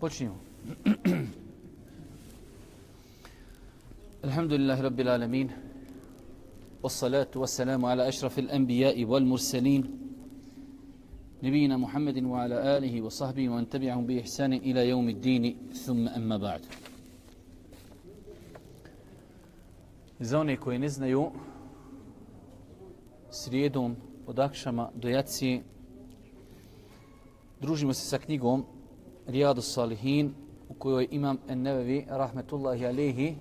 Počnimo. الحمد لله رب العالمين والصلاة والسلام على أشرف الأنبياء والمرسلين نبينا محمد وعلى آله وصحبه ومن تبعهم بإحسان إلى يوم الدين ثم أما بعد Za one koji ne znaju, srijedom od Akšama do Jacije družimo se sa knjigom Rijadu Salihin u kojoj imam Ennevevi, rahmetullahi alehi,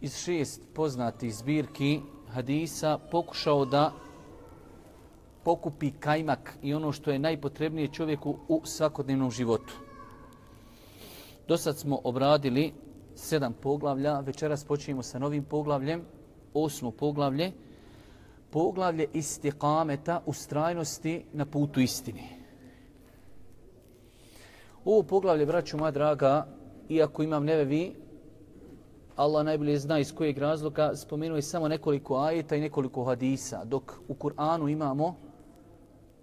iz šest poznatih zbirki hadisa pokušao da pokupi kajmak i ono što je najpotrebnije čovjeku u svakodnevnom životu. Do sad smo obradili sedam poglavlja, večeras počinjemo sa novim poglavljem, osmo poglavlje, poglavlje istiqameta u strajnosti na putu istini. Ovo poglavlje, braću moja draga, iako imam neve vi, Allah najbolje zna iz kojeg razloga, spomenuo je samo nekoliko ajeta i nekoliko hadisa, dok u Kur'anu imamo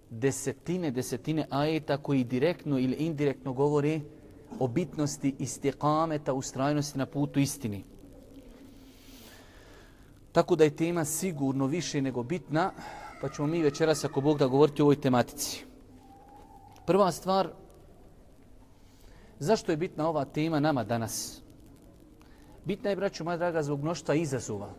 desetine, desetine ajeta koji direktno ili indirektno govori o bitnosti istiqameta, ustrajnosti na putu istini. Tako da je tema sigurno više nego bitna, pa ćemo mi večeras, ako Bog da govoriti o ovoj tematici. Prva stvar, zašto je bitna ova tema nama danas? Bitna je, braću moja draga, zbog mnoštva izazova.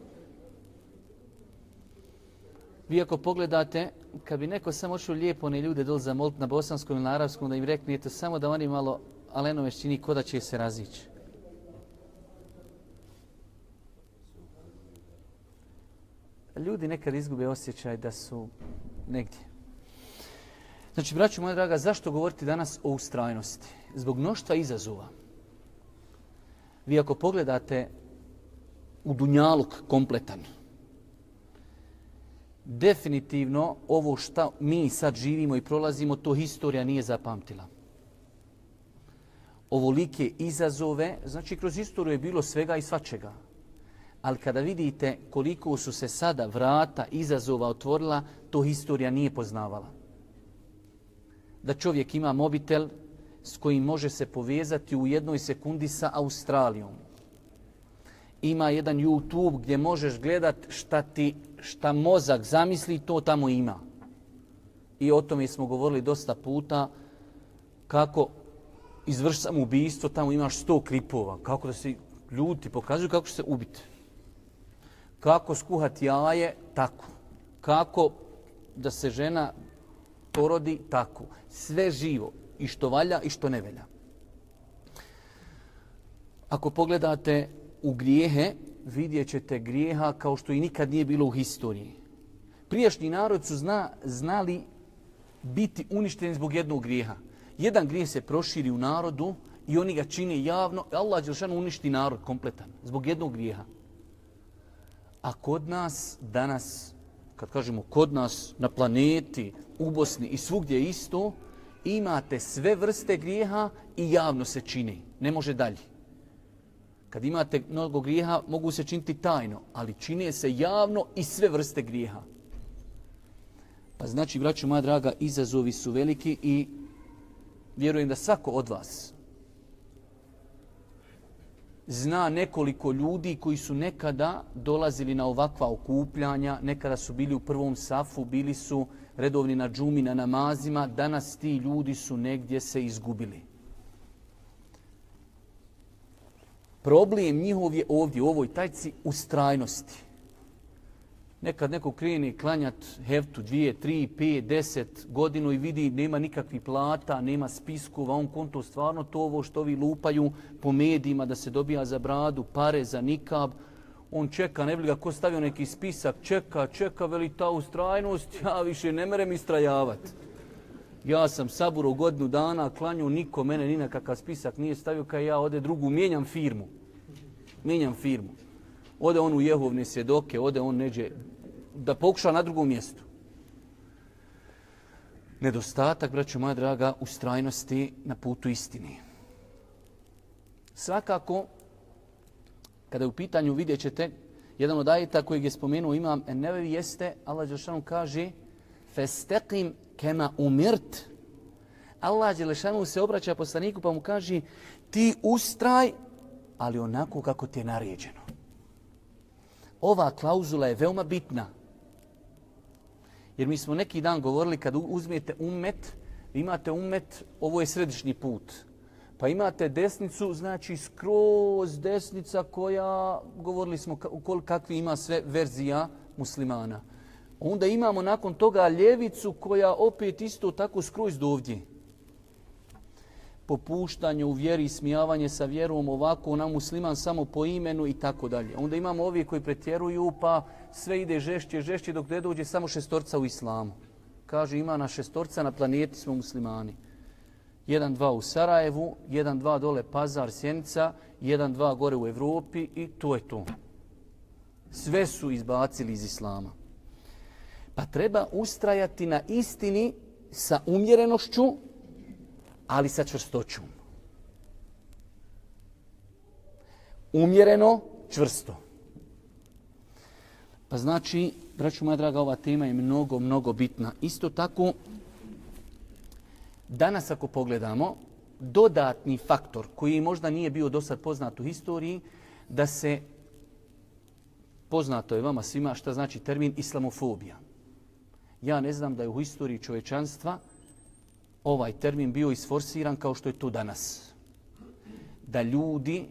Vi ako pogledate, kad bi neko samo ošao lijepo one ljude dol zamoliti na bosanskom ili na arabskom, da im reknete samo da oni malo Alenove čini ko da će se razići. Ljudi nekad izgube osjećaj da su negdje. Znači, braću moja draga, zašto govoriti danas o ustrajnosti? Zbog mnoštva izazova. Vi ako pogledate u Dunjaluk kompletan, definitivno ovo što mi sad živimo i prolazimo, to historija nije zapamtila. Ovolike izazove, znači kroz istoriju je bilo svega i svačega. Ali kada vidite koliko su se sada vrata izazova otvorila, to historija nije poznavala. Da čovjek ima mobitel, s kojim može se povezati u jednoj sekundi sa Australijom. Ima jedan YouTube gdje možeš gledat šta ti, šta mozak zamisli, to tamo ima. I o tome smo govorili dosta puta kako izvrši sam ubijstvo, tamo imaš sto klipova. Kako da se ljudi pokazuju kako će se ubiti. Kako skuhati jaje, tako. Kako da se žena porodi, tako. Sve živo i što valja i što ne velja. Ako pogledate u grijehe, vidjet ćete grijeha kao što i nikad nije bilo u historiji. Prijašnji narod su zna, znali biti uništeni zbog jednog grijeha. Jedan grijeh se proširi u narodu i oni ga čine javno. Allah Đelšan uništi narod kompletan zbog jednog grijeha. A kod nas danas, kad kažemo kod nas na planeti, u Bosni i svugdje isto, imate sve vrste grijeha i javno se čini. Ne može dalje. Kad imate mnogo grijeha, mogu se činiti tajno, ali čine se javno i sve vrste grijeha. Pa znači, braću moja draga, izazovi su veliki i vjerujem da svako od vas zna nekoliko ljudi koji su nekada dolazili na ovakva okupljanja, nekada su bili u prvom safu, bili su redovni na džumi, na namazima, danas ti ljudi su negdje se izgubili. Problem njihov je ovdje, u ovoj tajci, u strajnosti. Nekad neko krene klanjat heftu dvije, tri, pet, deset godinu i vidi nema nikakvih plata, nema spiskova, on konto stvarno to ovo što vi lupaju po medijima da se dobija za bradu, pare za nikab, on čeka, ne bi ga ko stavio neki spisak, čeka, čeka, veli ta ustrajnost, ja više ne merem istrajavat. Ja sam saburo godinu dana, klanju, niko mene ni na kakav spisak nije stavio, kaj ja ode drugu, mijenjam firmu. Mijenjam firmu. Ode on u jehovne svjedoke, ode on neđe da pokuša na drugom mjestu. Nedostatak, braćo moja draga, ustrajnosti na putu istini. Svakako, kada je u pitanju vidjet ćete, Jedan od ajeta kojeg je spomenuo imam Ennevevi jeste, Allah Đelešanu kaže Festeqim kema umirt. Allah Đelešanu se obraća poslaniku pa mu kaže ti ustraj, ali onako kako ti je naređeno. Ova klauzula je veoma bitna. Jer mi smo neki dan govorili kad uzmijete umet, imate umet, ovo je središnji put. Pa imate desnicu, znači skroz desnica koja, govorili smo kakvi ima sve verzija muslimana. Onda imamo nakon toga ljevicu koja opet isto tako skroz do ovdje. Popuštanje u vjeri, smijavanje sa vjerom ovako, na musliman samo po imenu i tako dalje. Onda imamo ovi koji pretjeruju pa sve ide žešće, žešće dok ne dođe samo šestorca u islamu. Kaže ima na šestorca na planeti smo muslimani jedan, dva u Sarajevu, jedan, dva dole Pazar, Sjenica, jedan, dva gore u Evropi i to je to. Sve su izbacili iz Islama. Pa treba ustrajati na istini sa umjerenošću, ali sa čvrstoćom. Umjereno, čvrsto. Pa znači, braću moja draga, ova tema je mnogo, mnogo bitna. Isto tako, Danas ako pogledamo, dodatni faktor koji možda nije bio do sad poznat u historiji, da se poznato je vama svima šta znači termin islamofobija. Ja ne znam da je u historiji čovečanstva ovaj termin bio isforsiran kao što je to danas. Da ljudi,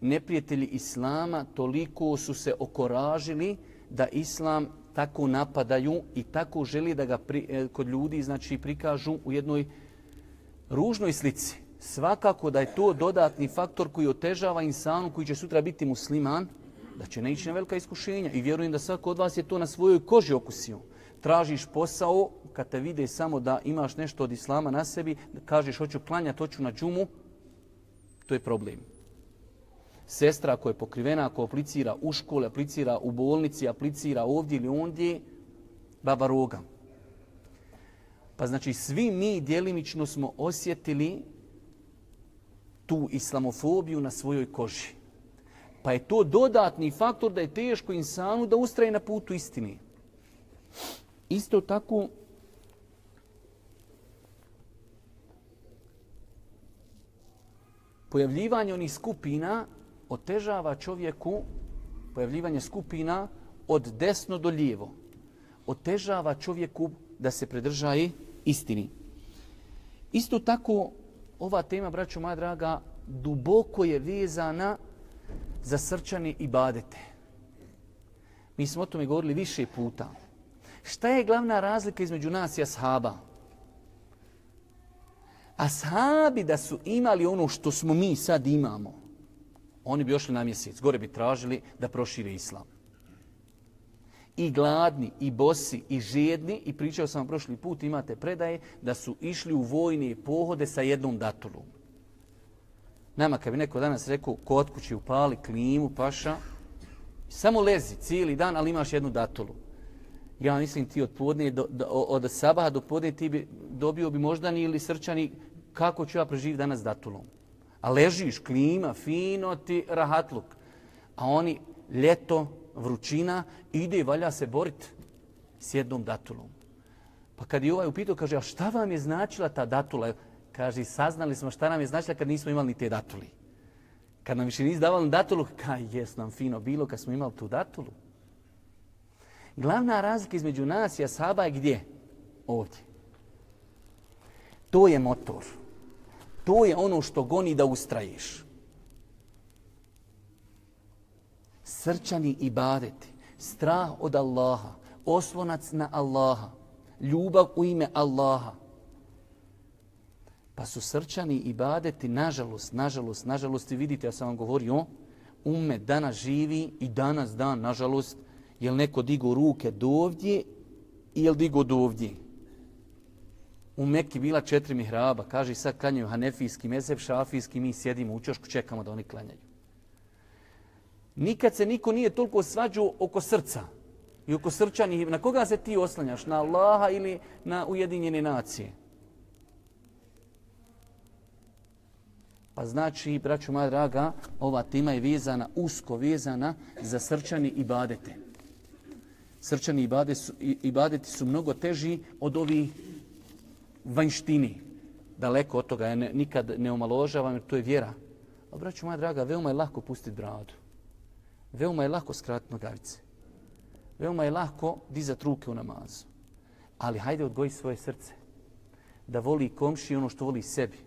neprijatelji islama, toliko su se okoražili da islam tako napadaju i tako želi da ga pri, e, kod ljudi znači prikažu u jednoj ružnoj slici. Svakako da je to dodatni faktor koji otežava insanu koji će sutra biti musliman, da će ne ići na velika iskušenja. I vjerujem da svako od vas je to na svojoj koži okusio. Tražiš posao, kad te vide samo da imaš nešto od islama na sebi, da kažeš hoću klanjati, hoću na džumu, to je problem sestra koja je pokrivena, ako aplicira u škole, aplicira u bolnici, aplicira ovdje ili ondje, baba roga. Pa znači svi mi djelimično smo osjetili tu islamofobiju na svojoj koži. Pa je to dodatni faktor da je teško insanu da ustraje na putu istini. Isto tako, pojavljivanje onih skupina otežava čovjeku pojavljivanje skupina od desno do lijevo. Otežava čovjeku da se predržaje istini. Isto tako, ova tema, braćo moja draga, duboko je vezana za srčane i badete. Mi smo o tome govorili više puta. Šta je glavna razlika između nas i ashaba? Ashabi da su imali ono što smo mi sad imamo, oni bi ošli na mjesec, gore bi tražili da prošire islam. I gladni, i bosi, i žedni, i pričao sam vam prošli put, imate predaje, da su išli u vojne pohode sa jednom datulom. Nama, kad bi neko danas rekao, kod kući upali klimu, paša, samo lezi cijeli dan, ali imaš jednu datulu. Ja mislim ti od, podne, do, do, od sabaha do podne ti bi dobio bi moždani ili srčani kako ću ja preživjeti danas datulom. A ležiš, klima, fino ti rahatluk. A oni ljeto, vrućina, ide i valja se boriti s jednom datulom. Pa kad je ovaj upitao, kaže, a šta vam je značila ta datula? Kaže, saznali smo šta nam je značila kad nismo imali ni te datuli. Kad nam više nisi davali datulu, kaj jes nam fino bilo kad smo imali tu datulu. Glavna razlika između nas i Asaba je gdje? Ovdje. To je motor to je ono što goni da ustraješ. Srčani ibadeti, strah od Allaha, oslonac na Allaha, ljubav u ime Allaha. Pa su srčani ibadeti, nažalost, nažalost, nažalost, i vidite, ja sam vam govorio, ume danas živi i danas dan, nažalost, je neko digo ruke do ovdje ili digo do ovdje? U Mekki bila četiri mihraba, kaže sad klanjaju hanefijski, mezeb, šafijski, mi sjedimo u čošku, čekamo da oni klanjaju. Nikad se niko nije toliko svađao oko srca i oko srčanih. Na koga se ti oslanjaš? Na Allaha ili na Ujedinjene nacije? Pa znači, braću moja draga, ova tema je vezana, usko vezana za srčani ibadete. Srčani ibadeti su, ibadeti su mnogo teži od ovih vanjštini. Daleko od toga, ja ne, nikad ne omaložavam, jer to je vjera. A braću moja draga, veoma je lako pustiti bradu. Veoma je lako skratiti nogavice. Veoma je lako dizati ruke u namazu. Ali hajde odgoji svoje srce. Da voli komši ono što voli sebi.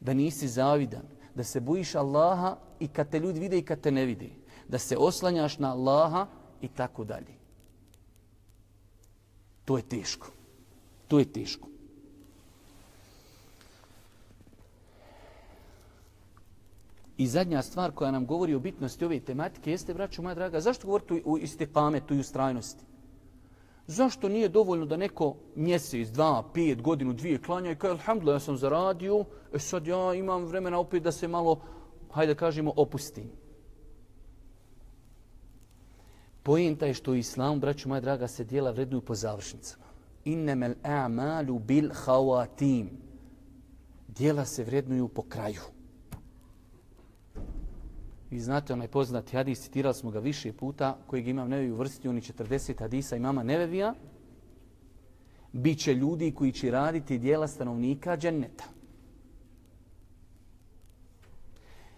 Da nisi zavidan. Da se bojiš Allaha i kad te ljudi vide i kad te ne vide. Da se oslanjaš na Allaha i tako dalje. To je teško. To je teško. I zadnja stvar koja nam govori o bitnosti ove tematike jeste, braću moja draga, zašto govoriti o istikametu i ustrajnosti? Zašto nije dovoljno da neko mjesec, dva, pet, godinu, dvije klanja i kaže, alhamdulillah, ja sam zaradio, e sad ja imam vremena opet da se malo, hajde kažemo, opustim. Pojenta je što u islamu, braću moja draga, se dijela vrednuju po završnicama innamal a'malu bil khawatim. Dijela se vrednuju po kraju. Vi znate onaj poznati hadis, citirali smo ga više puta, kojeg imam nevevi u vrsti, oni 40 hadisa imama nevevija. Biće ljudi koji će raditi dijela stanovnika dženneta.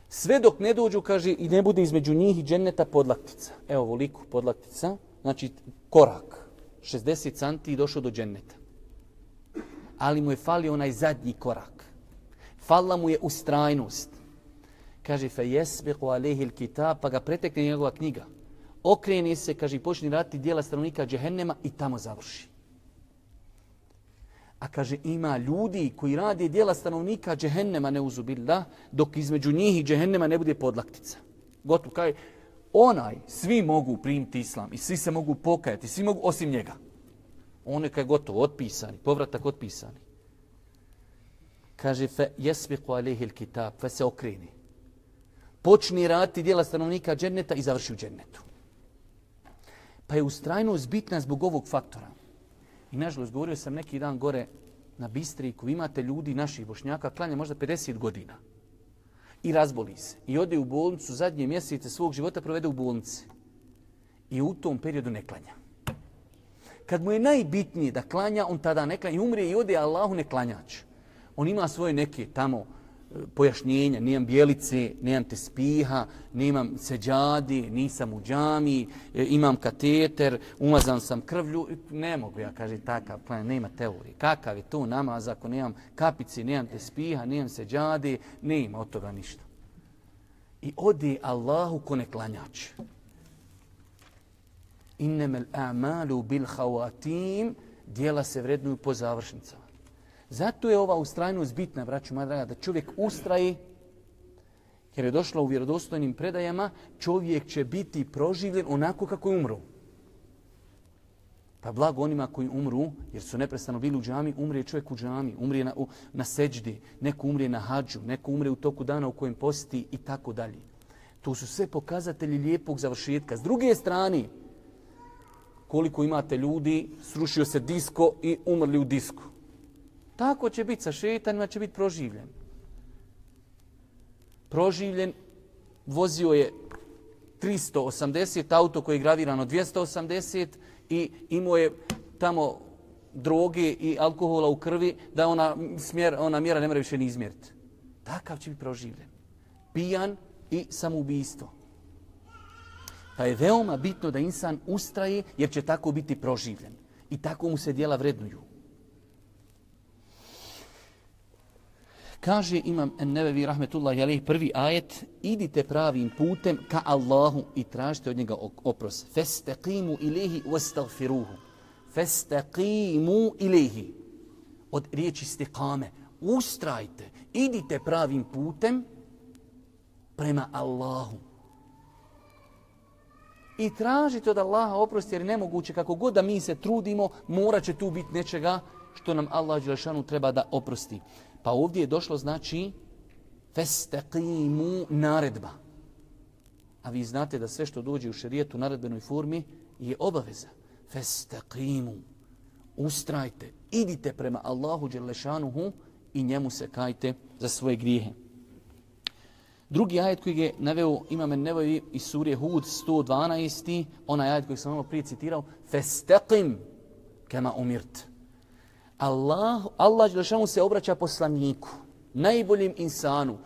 Sve dok ne dođu, kaže, i ne bude između njih i dženneta podlaktica. Evo, voliku podlaktica, znači korak, 60 santi i došao do dženneta. Ali mu je falio onaj zadnji korak. Falla mu je ustrajnost kaže fe jesbeku alayhi kitab, pa ga pretekne njegova knjiga okreni se kaže počni raditi djela stanovnika džehennema i tamo završi a kaže ima ljudi koji rade djela stanovnika džehennema ne uzubillah dok između njih i džehennema ne bude podlaktica gotovo kaže onaj svi mogu primiti islam i svi se mogu pokajati svi mogu osim njega on je kaj gotovo otpisani povratak otpisani kaže fe jesbiqu alayhi alkitab fe se okreni počni raditi dijela stanovnika dženneta i završi u džennetu. Pa je ustrajnost bitna zbog ovog faktora. I nažalost, govorio sam neki dan gore na Bistriku, imate ljudi naših bošnjaka, klanja možda 50 godina. I razboli se. I ode u bolnicu, zadnje mjesece svog života provede u bolnici. I u tom periodu ne klanja. Kad mu je najbitnije da klanja, on tada ne klanja i umre i ode Allahu ne klanjač. On ima svoje neke tamo pojašnjenja, nemam bijelice, nemam te spiha, nemam seđadi, nisam u džami, e, imam kateter, umazan sam krvlju, ne mogu ja, kaže, takav plan, nema teorije. Kakav je to namaz ako nemam kapici, nemam te spiha, nemam seđadi, nema od toga ništa. I odi Allahu ko neklanjač. Innemel a'malu bil hawatim, dijela se vrednuju po završnicama. Zato je ova ustrajnost bitna, braću moja draga, da čovjek ustraji, jer je došla u vjerodostojnim predajama, čovjek će biti proživljen onako kako je umro. Pa blago onima koji umru, jer su neprestano bili u džami, umrije čovjek u džami, umrije na, u, na seđdi, neko umrije na hađu, neko umrije u toku dana u kojem posti i tako dalje. To su sve pokazatelji lijepog završetka. S druge strane, koliko imate ljudi, srušio se disko i umrli u disku. Tako će biti sa šetanima, će biti proživljen. Proživljen, vozio je 380, auto koji je gravirano 280 i imao je tamo droge i alkohola u krvi da ona, smjer, ona mjera ne mora više ni izmjeriti. Takav će biti proživljen. Pijan i samoubistvo. Pa je veoma bitno da insan ustraje jer će tako biti proživljen. I tako mu se dijela vrednuju. Kaže Imam Nevevi rahmetullahi alejhi prvi ajet idite pravim putem ka Allahu i tražite od njega oprost. Fastaqimu ilayhi wastaghfiruhu. Fastaqimu ilayhi. Od riječi istiqame. Ustrajte, idite pravim putem prema Allahu. I tražite od Allaha oprost jer nemoguće kako god da mi se trudimo, mora će tu biti nečega što nam Allah Đelešanu treba da oprosti. Pa ovdje je došlo znači festeqimu naredba. A vi znate da sve što dođe u šerijetu naredbenoj formi je obaveza. Festeqimu. Ustrajte. Idite prema Allahu Đelešanuhu i njemu se kajte za svoje grijehe. Drugi ajet koji je naveo imam Nevoj iz surje Hud 112. Onaj ajet koji sam malo prije citirao. Festeqim kema umirt. Allah, Allah Đelešanu se obraća poslaniku, najboljim insanu,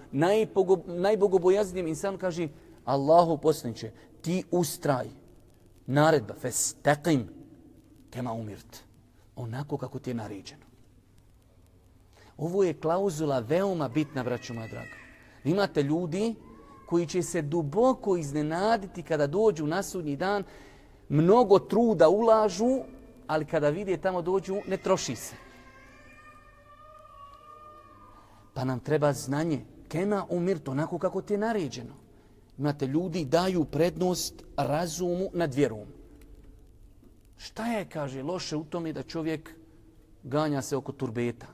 najbogobojaznijem insanu, kaže Allahu poslaniće, ti ustraj, naredba, festeqim kema umirt. Onako kako ti je naređeno. Ovo je klauzula veoma bitna, braću moja draga. Imate ljudi koji će se duboko iznenaditi kada dođu na sudnji dan, mnogo truda ulažu, ali kada vide tamo dođu, ne troši se. Pa nam treba znanje. Kema umir, to onako kako ti je naređeno. Imate ljudi daju prednost razumu nad vjerom. Šta je, kaže, loše u tome da čovjek ganja se oko turbeta?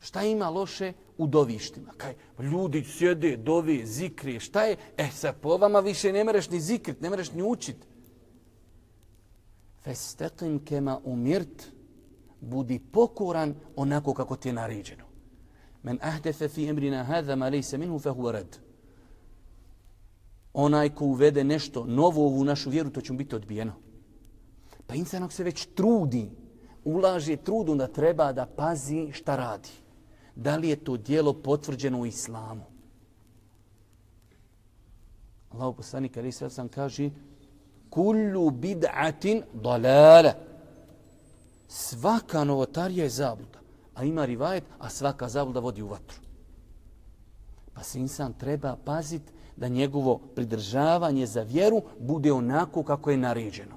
Šta ima loše u dovištima? Kaj, pa ljudi sjede, dovi, zikri, šta je? E, sa po vama više ne mereš ni zikrit, ne mereš ni učit. Festeqim kema umirt, budi pokoran onako kako ti je naređeno. Men ahdefe fi emrina hadha ma lejse minhu fe huwa rad. Onaj ko uvede nešto novo u našu vjeru, to će mu biti odbijeno. Pa insan se već trudi, ulaže trudu da treba da pazi šta radi da li je to dijelo potvrđeno u islamu. Allah poslanik ali sad sam kaže kullu bid'atin dalala. Svaka novotarija je zabluda. A ima rivajet, a svaka zabluda vodi u vatru. Pa se insan treba paziti da njegovo pridržavanje za vjeru bude onako kako je naređeno.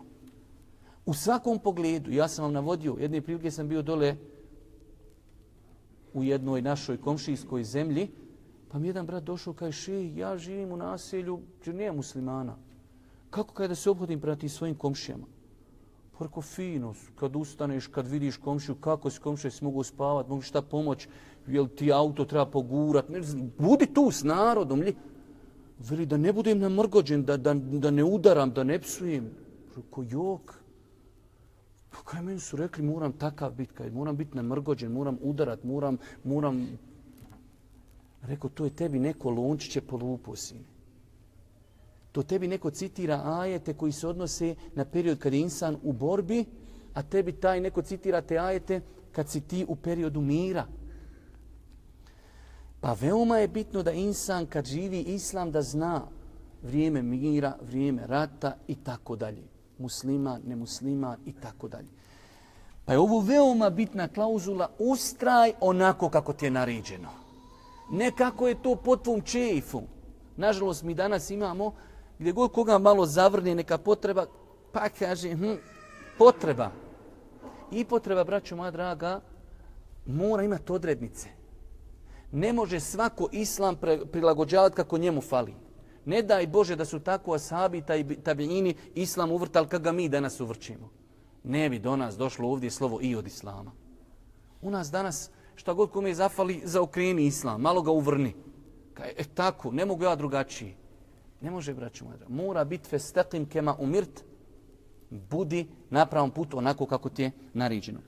U svakom pogledu, ja sam vam navodio, jedne prilike sam bio dole u jednoj našoj komšijskoj zemlji, pa mi jedan brat došao i kaže, še, ja živim u naselju gdje nije muslimana. Kako kada se obhodim prati svojim komšijama? Porko fino, kad ustaneš, kad vidiš komšiju, kako si komšije si mogu spavati, mogu šta pomoć, jel ti auto treba pogurat, ne znam, budi tu s narodom, li? Veli da ne budem namrgođen, da, da, da ne udaram, da ne psujem. Ko jok, Pa kaj meni su rekli moram takav biti, kaj moram biti namrgođen, moram udarat, moram, moram... Rekao, to je tebi neko lončiće polupo, sine. To tebi neko citira ajete koji se odnose na period kad je insan u borbi, a tebi taj neko citira te ajete kad si ti u periodu mira. Pa veoma je bitno da insan kad živi islam da zna vrijeme mira, vrijeme rata i tako dalje musliman, nemusliman i tako dalje. Pa je ovo veoma bitna klauzula, ustraj onako kako ti je naređeno. Ne kako je to po tvom čefu. Nažalost, mi danas imamo, gdje god koga malo zavrne neka potreba, pa kaže, hm, potreba. I potreba, braćo moja draga, mora imati odrednice. Ne može svako islam prilagođavati kako njemu fali. Ne daj Bože da su tako asabi i tabijini islam uvrtali kako ga mi danas uvrćimo. Ne bi do nas došlo ovdje slovo i od islama. U nas danas šta god kome zafali zaokreni islam, malo ga uvrni. Kaj, e tako, ne mogu ja drugačiji. Ne može, braću moja. Mora biti festeqim kema umirt, budi na pravom putu onako kako ti je naređeno.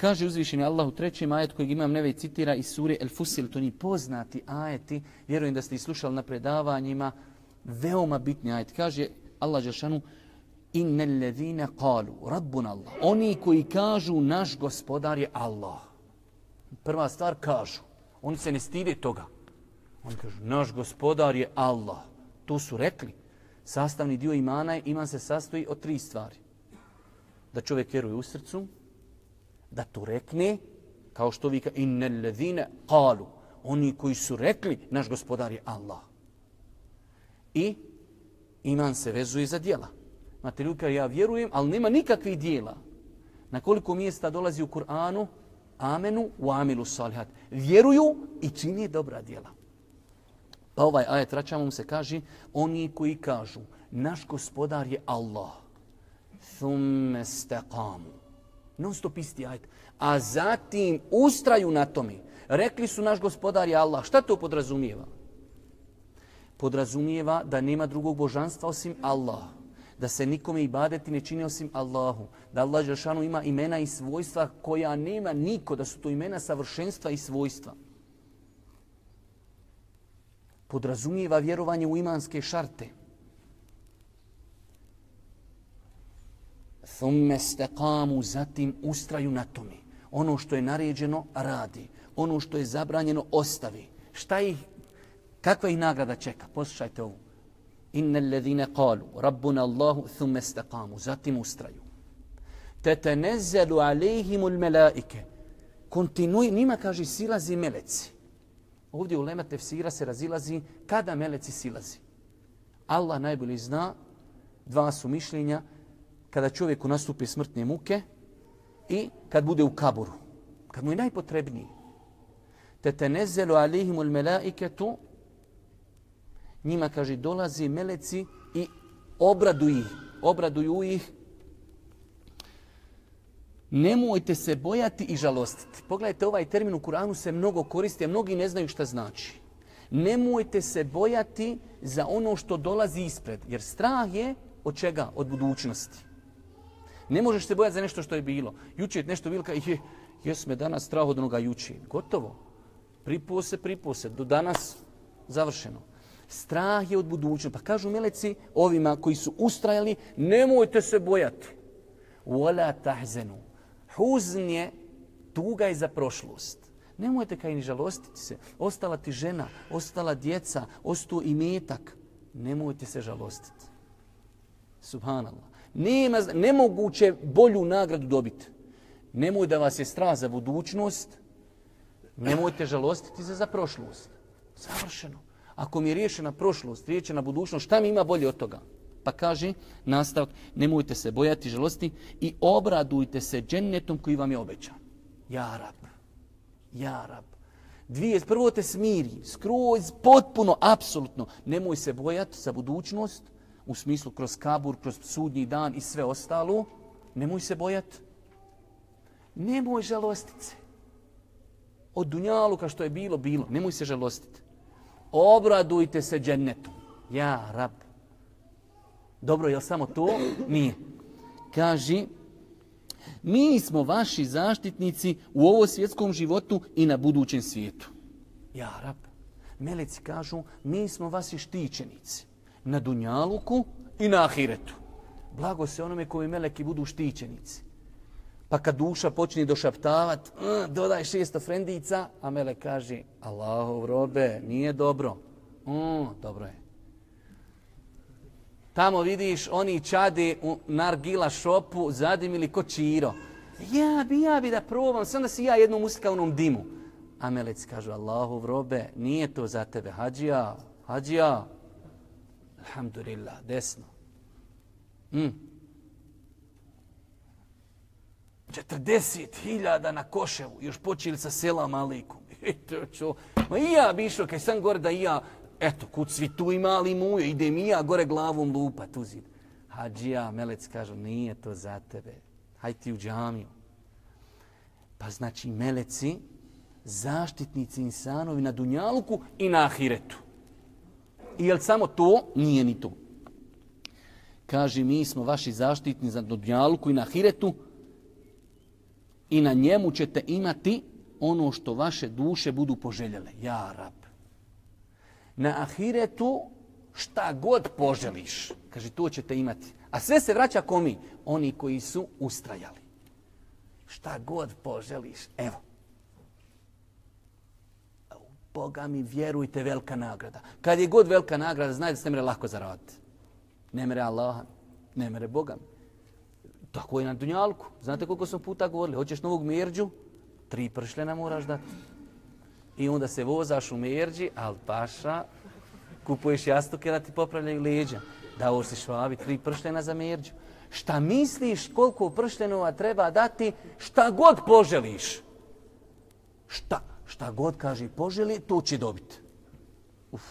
Kaže uzvišeni Allah u trećem ajetu kojeg imam neve citira iz sure El Fusil, to ni poznati ajeti, vjerujem da ste ih slušali na predavanjima, veoma bitni ajet. Kaže Allah Đelšanu, inne ledhine kalu, rabbun Allah. Oni koji kažu naš gospodar je Allah. Prva stvar kažu. Oni se ne stide toga. Oni kažu naš gospodar je Allah. To su rekli. Sastavni dio imana je, iman se sastoji od tri stvari. Da čovjek vjeruje u srcu, da to rekne, kao što vika inne ledine kalu. Oni koji su rekli naš gospodar je Allah i iman se vezuje za dijela. Imate ljudi ja vjerujem, ali nema nikakvih dijela. Na koliko mjesta dolazi u Kur'anu? Amenu u amilu salihat. Vjeruju i čini dobra dijela. Pa ovaj ajet vraćamo mu se kaže, oni koji kažu, naš gospodar je Allah. Thumme staqamu. Non stop isti ajet. A zatim ustraju na tome. Rekli su naš gospodar je Allah. Šta to podrazumijeva? podrazumijeva da nema drugog božanstva osim Allah. da se nikome ibadeti ne čini osim Allahu, da Allah Žešanu ima imena i svojstva koja nema niko, da su to imena savršenstva i svojstva. Podrazumijeva vjerovanje u imanske šarte. Thumme stekamu, zatim ustraju na tome. Ono što je naređeno, radi. Ono što je zabranjeno, ostavi. Šta ih, kakva ih nagrada čeka? Poslušajte ovu. Inna alladhina qalu rabbuna Allahu thumma istaqamu zatim ustraju. Tatanazzalu alayhimul malaike. Kontinuj nima kaže silazi meleci. Ovdje u lema tefsira se razilazi kada meleci silazi. Allah najbolje zna, dva su mišljenja, kada čovjeku nastupi smrtne muke i kad bude u kaburu. Kad mu je najpotrebniji. Tatanazzalu alayhimul melaiketu, njima, kaže, dolazi meleci i obraduju ih. Obraduju ih. Nemojte se bojati i žalostiti. Pogledajte, ovaj termin u Kuranu se mnogo koristi, a mnogi ne znaju šta znači. Nemojte se bojati za ono što dolazi ispred. Jer strah je od čega? Od budućnosti. Ne možeš se bojati za nešto što je bilo. Juče je nešto bilo kao, je, jes me danas strah od onoga juče. Gotovo. Pripuo se, pripuo se. Do danas završeno. Strah je od budućnosti. Pa kažu meleci ovima koji su ustrajali, nemojte se bojati. Wala tahzenu. Huzn je tuga je za prošlost. Nemojte kaj ni žalostiti se. Ostala ti žena, ostala djeca, ostao i metak. Nemojte se žalostiti. Subhanallah. Nema, nemoguće bolju nagradu dobiti. Nemoj da vas je strah za budućnost. Nemojte žalostiti se za prošlost. Savršeno. Ako mi je riješena prošlost, riješena budućnost, šta mi ima bolje od toga? Pa kaže, nastavak, nemojte se bojati žalosti i obradujte se džennetom koji vam je obećan. Ja rab, ja rab. Dvije, prvo te smiri, skroz, potpuno, apsolutno. Nemoj se bojati za budućnost, u smislu kroz kabur, kroz sudnji dan i sve ostalo. Nemoj se bojati. Nemoj žalostiti se. Od dunjaluka što je bilo, bilo. Nemoj se žalostiti obradujte se džennetom. Ja, rab. Dobro, je samo to? Nije. Kaži, mi smo vaši zaštitnici u ovo svjetskom životu i na budućem svijetu. Ja, rab. Meleci kažu, mi smo vaši štićenici na Dunjaluku i na Ahiretu. Blago se onome koji meleki budu štićenici. Pa kad duša počne došaptavat, uh, dodaj šesto frendica, a Mele kaže, Allahov robe, nije dobro. Mm, dobro je. Tamo vidiš, oni čade u nargila šopu, zadim ili ko čiro. Ja bi, ja bi da probam, sam da si ja jednom usikao onom dimu. A Melec kaže, Allahu robe, nije to za tebe. hađija, hađija. Alhamdulillah, desno. Mm. 40.000 na Koševu, još počeli sa selam alikom. E, Ma i ja bi išao, kaj sam gore da i ja, eto, kud svi tu imali muju, idem i ja gore glavom lupa, tu zid. Hadžija, Melec kažu, nije to za tebe. Haj ti u džamiju. Pa znači, Meleci, zaštitnici insanovi na Dunjaluku i na Ahiretu. I jel samo to? Nije ni to. Kaže, mi smo vaši zaštitni za Dunjaluku i na Ahiretu, i na njemu ćete imati ono što vaše duše budu poželjele. Ja, rab. Na ahiretu šta god poželiš, kaže, to ćete imati. A sve se vraća komi? Oni koji su ustrajali. Šta god poželiš, evo. Boga mi, vjerujte, velika nagrada. Kad je god velika nagrada, znaj da se ne mere lako zaraditi. Ne mere Allaha, ne mere Boga mi. Tako je na Dunjalku. Znate koliko smo puta govorili? Hoćeš novog mirđu, Tri pršljena moraš dati. I onda se vozaš u merđi, al paša, kupuješ jastuke da ti popravljaju leđa. Dao si švabi tri prštena za merđu. Šta misliš koliko prštenova treba dati? Šta god poželiš. Šta? Šta god kaže poželi, to će dobiti. Uf,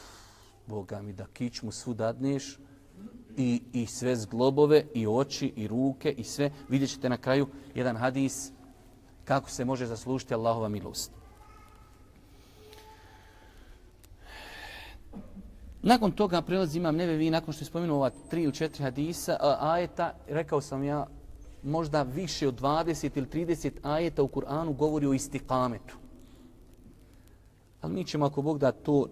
Boga mi da kičmu svu dadneš, i, i sve zglobove, i oči, i ruke, i sve. Vidjet ćete na kraju jedan hadis kako se može zaslužiti Allahova milost. Nakon toga prelazi imam nevevi, nakon što je spomenuo ova tri ili četiri hadisa, a, ajeta, rekao sam ja, možda više od 20 ili 30 ajeta u Kur'anu govori o istikametu. Ali mi ćemo, ako Bog da to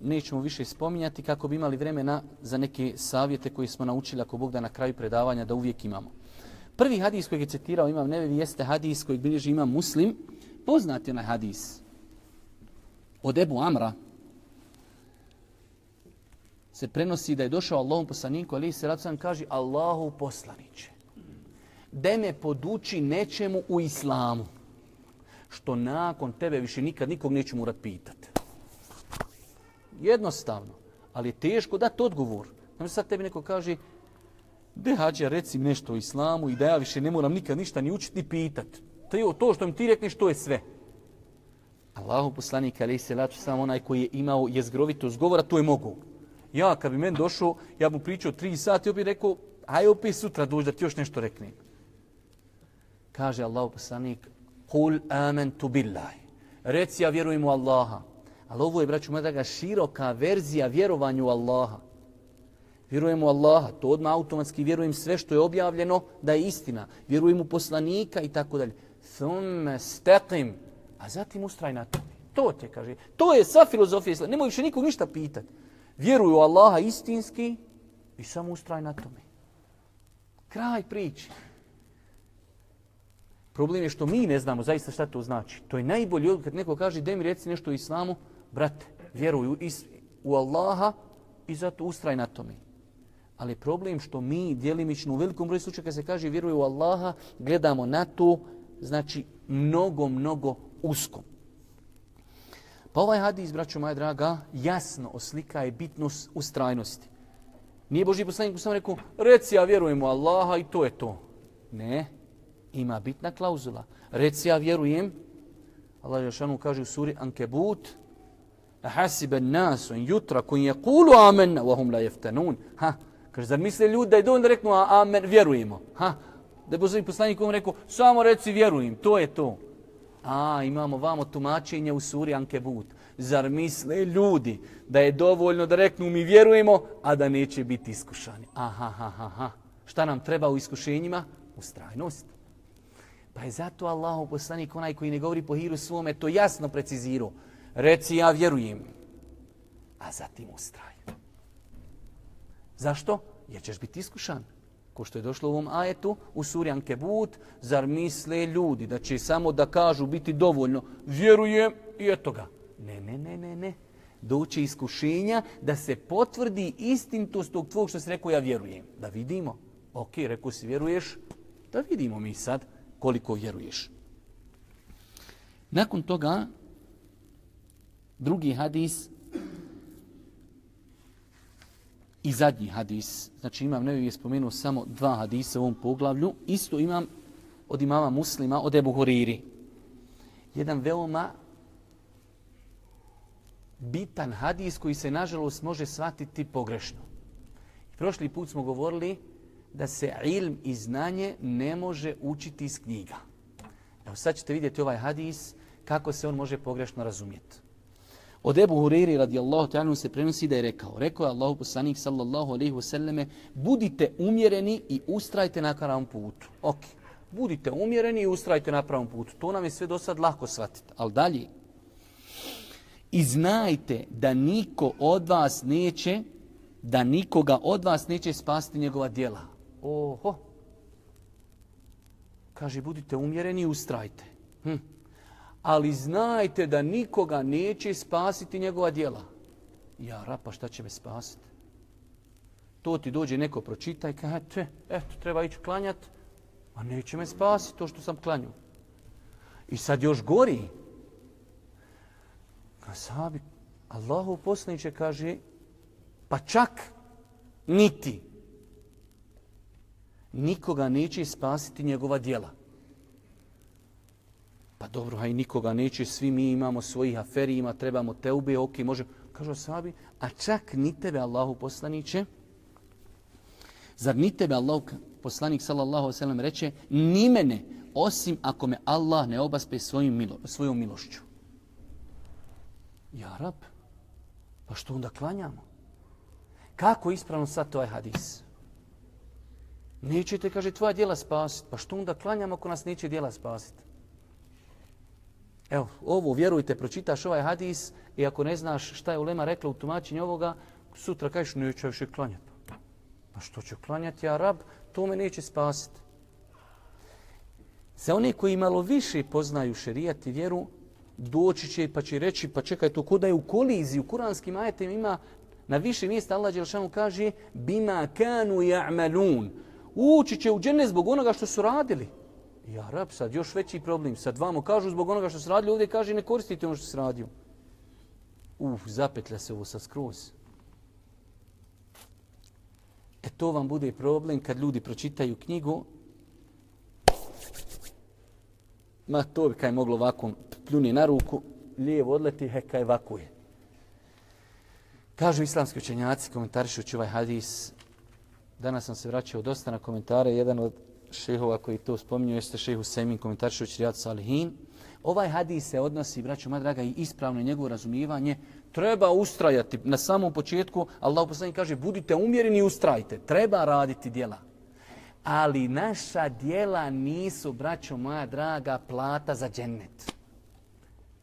nećemo više spominjati, kako bi imali vremena za neke savjete koje smo naučili, ako Bog da na kraju predavanja, da uvijek imamo. Prvi hadis koji je citirao imam nevevi jeste hadis koji bilježi imam muslim. Poznati onaj hadis od Ebu Amra, se prenosi da je došao Allahom poslaniku, ali se racan kaže Allahu poslaniće. Da me poduči nečemu u islamu, što nakon tebe više nikad nikog neću morat pitat. Jednostavno, ali je teško dati odgovor. Znači sad tebi neko kaže, de hađa, reci nešto o islamu i da ja više ne moram nikad ništa ni učiti ni pitat. To, to što im ti rekneš, to je sve. Allahu poslanik, ali se laču samo onaj koji je imao jezgrovitost govora, to je mogu. Ja, kad bi men došao, ja mu pričao tri sati, opet rekao, aj opet sutra dođi da ti još nešto reknem. Kaže Allah poslanik, Kul amen tu billahi. Reci ja vjerujem u Allaha. Ali ovo je, braću moja široka verzija vjerovanju u Allaha. Vjerujem u Allaha, to odmah automatski vjerujem sve što je objavljeno da je istina. Vjerujem u poslanika i tako dalje. Thumme steqim. A zatim ustraj na to. To te kaže. To je sva filozofija. Nemoj više nikog ništa pitati vjeruju u Allaha istinski i samo ustraj na tome. Kraj priči. Problem je što mi ne znamo zaista šta to znači. To je najbolji odgovor kad neko kaže da mi reci nešto o islamu, brate, vjeruju u Allaha i zato ustraj na tome. Ali problem što mi djelimično u velikom broju slučaja kad se kaže vjeruju u Allaha, gledamo na to, znači mnogo, mnogo uskom. Pa ovaj hadis, braćo moja draga, jasno oslika je bitnost ustrajnosti. Nije Boži poslanik samo rekao, reci ja vjerujem u Allaha i to je to. Ne, ima bitna klauzula. Reci ja vjerujem, Allah Žešanu kaže u suri Ankebut, hasiben nasu in jutra kun je kulu amenna, la jeftanun. Ha, kaže, zar misle ljudi da je dovoljno reknu, reknu amen, vjerujemo. Ha, da je Boži poslanik rekao, samo reci vjerujem, to je to. A, imamo vamo tumačenje u suri Ankebut. Zar misle ljudi da je dovoljno da reknu mi vjerujemo, a da neće biti iskušani? Aha, ha, ha, ha. Šta nam treba u iskušenjima? Ustrajnost. Pa je zato Allah poslanik onaj koji ne govori po hiru svome to jasno precizirao. Reci ja vjerujem, a zatim ustraj. Zašto? Jer ćeš biti iskušan ko što je došlo u ovom ajetu, u suri Ankebut, zar misle ljudi da će samo da kažu biti dovoljno, vjerujem i eto ga. Ne, ne, ne, ne, ne. Doće iskušenja da se potvrdi istintost tog tvog što se rekao ja vjerujem. Da vidimo. Ok, rekao si vjeruješ, da vidimo mi sad koliko vjeruješ. Nakon toga, drugi hadis, I zadnji hadis, znači imam, ne je spomenuo samo dva hadisa u ovom poglavlju, isto imam od imama muslima, od Ebu Huriri. Jedan veoma bitan hadis koji se nažalost može shvatiti pogrešno. Prošli put smo govorili da se ilm i znanje ne može učiti iz knjiga. Evo sad ćete vidjeti ovaj hadis kako se on može pogrešno razumjeti. Od Ebu Huriri radijallahu ta'ala se prenosi da je rekao, rekao je Allahu poslanik sallallahu alaihi wasallame, budite umjereni i ustrajte na pravom putu. Ok, budite umjereni i ustrajte na pravom putu. To nam je sve do sad lako shvatiti. Ali dalje, i znajte da niko od vas neće, da nikoga od vas neće spasti njegova djela. Oho, kaže, budite umjereni i ustrajte. Hm ali znajte da nikoga neće spasiti njegova djela. Ja, rapa, šta će me spasiti? To ti dođe neko pročita i kaže, eto, treba ići klanjat, a neće me spasiti to što sam klanju. I sad još gori. Ka sabi, Allahu poslaniče kaže, pa čak niti nikoga neće spasiti njegova djela. Pa dobro, haj nikoga neće, svi mi imamo svojih aferi, ima, trebamo te ube, ok, može. Kažu sahabi, a čak ni tebe Allahu poslaniće, zar ni tebe Allahu poslanik sallallahu sallam reče, ni mene, osim ako me Allah ne obaspe svojim milo, svojom milošću. Ja rab, pa što onda klanjamo? Kako ispravno sad to je hadis? Nećete, kaže, tvoja djela spasiti. Pa što onda klanjamo ako nas neće djela spasiti? Evo, ovo vjerujte, pročitaš ovaj hadis i ako ne znaš šta je Ulema rekla u tumačenju ovoga, sutra kažeš, neće više klanjati. Pa što ću klanjati, Arab, to me neće spasiti. Za one koji malo više poznaju šerijat i vjeru, doći će pa će reći, pa čekaj, to kuda je u koliziji, u kuranskim ajetima ima na više mjesta Allah Đelšanu kaže bima kanu ja'malun. Ući će u džene zbog onoga što su radili. I Arab sad još veći problem. Sad vamo kažu zbog onoga što se radili, ovdje kaže ne koristite ono što se radio. Uf, zapetlja se ovo sad skroz. E to vam bude problem kad ljudi pročitaju knjigu. Ma to bi kaj moglo ovako pljuni na ruku, lijevo odleti, he kaj vakuje. Kažu islamski učenjaci, komentarišući ovaj hadis, danas sam se vraćao dosta na komentare, jedan od šehova koji to spominju jeste šehu Semin, komentarišući Rijad Salihin. Ovaj hadis se odnosi, braćo moja draga, i ispravno njegovo razumijevanje. Treba ustrajati na samom početku. Allah poslani kaže, budite umjereni i ustrajte. Treba raditi dijela. Ali naša dijela nisu, braćo moja draga, plata za džennet.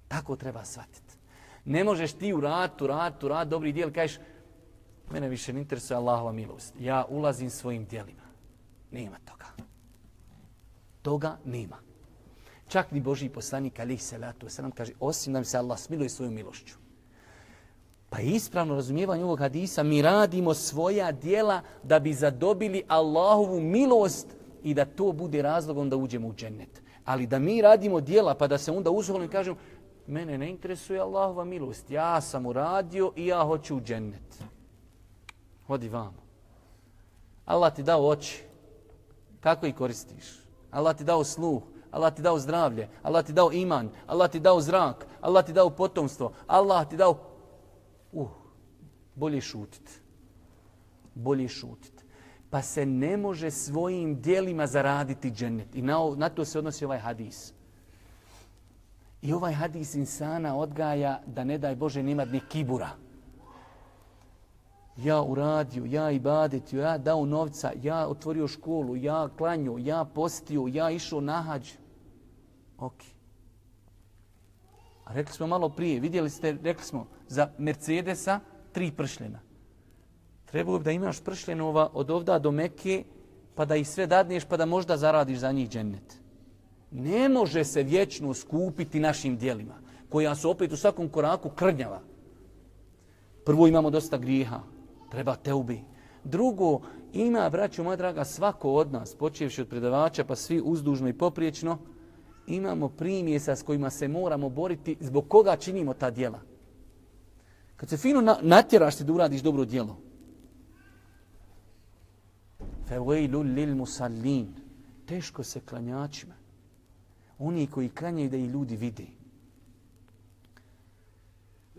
Tako treba shvatiti. Ne možeš ti u ratu, ratu, rad, dobri dijel, kažeš, mene više ne interesuje Allahova milost. Ja ulazim svojim dijelima. Nema toga. Toga nema. Čak ni Boži poslanik, alih salatu wasalam, kaže, osim da mi se Allah smiluje svojom milošću. Pa ispravno razumijevanje ovog hadisa, mi radimo svoja dijela da bi zadobili Allahovu milost i da to bude razlogom da uđemo u džennet. Ali da mi radimo dijela pa da se onda uzvolim i kažemo, mene ne interesuje Allahova milost. Ja sam uradio i ja hoću u džennet. Hodi vamo. Allah ti dao oči. Kako ih koristiš? Allah ti dao sluh. Allah ti dao zdravlje. Allah ti dao iman. Allah ti dao zrak. Allah ti dao potomstvo. Allah ti dao... Uh, bolje šutit. Bolje šutit. Pa se ne može svojim dijelima zaraditi džennet. I na, na to se odnosi ovaj hadis. I ovaj hadis insana odgaja da ne daj Bože nimad ni kibura. Ja uradio, ja ibadetio, ja dao novca, ja otvorio školu, ja klanio, ja postio, ja išao na hađ. Ok. A rekli smo malo prije, vidjeli ste, rekli smo, za Mercedesa tri pršljena. Trebalo bi da imaš pršljenova od ovda do Mekke, pa da ih sve dadneš, pa da možda zaradiš za njih džennet ne može se vječno skupiti našim dijelima, koja su opet u svakom koraku krnjava. Prvo imamo dosta grijeha, treba te ubi. Drugo, ima, braćo moja draga, svako od nas, počevši od predavača, pa svi uzdužno i popriječno, imamo primjesa s kojima se moramo boriti zbog koga činimo ta dijela. Kad se fino na, natjeraš ti da uradiš dobro dijelo, fevejlu lil musallin, teško se klanjačima oni koji klanjaju da i ljudi vide.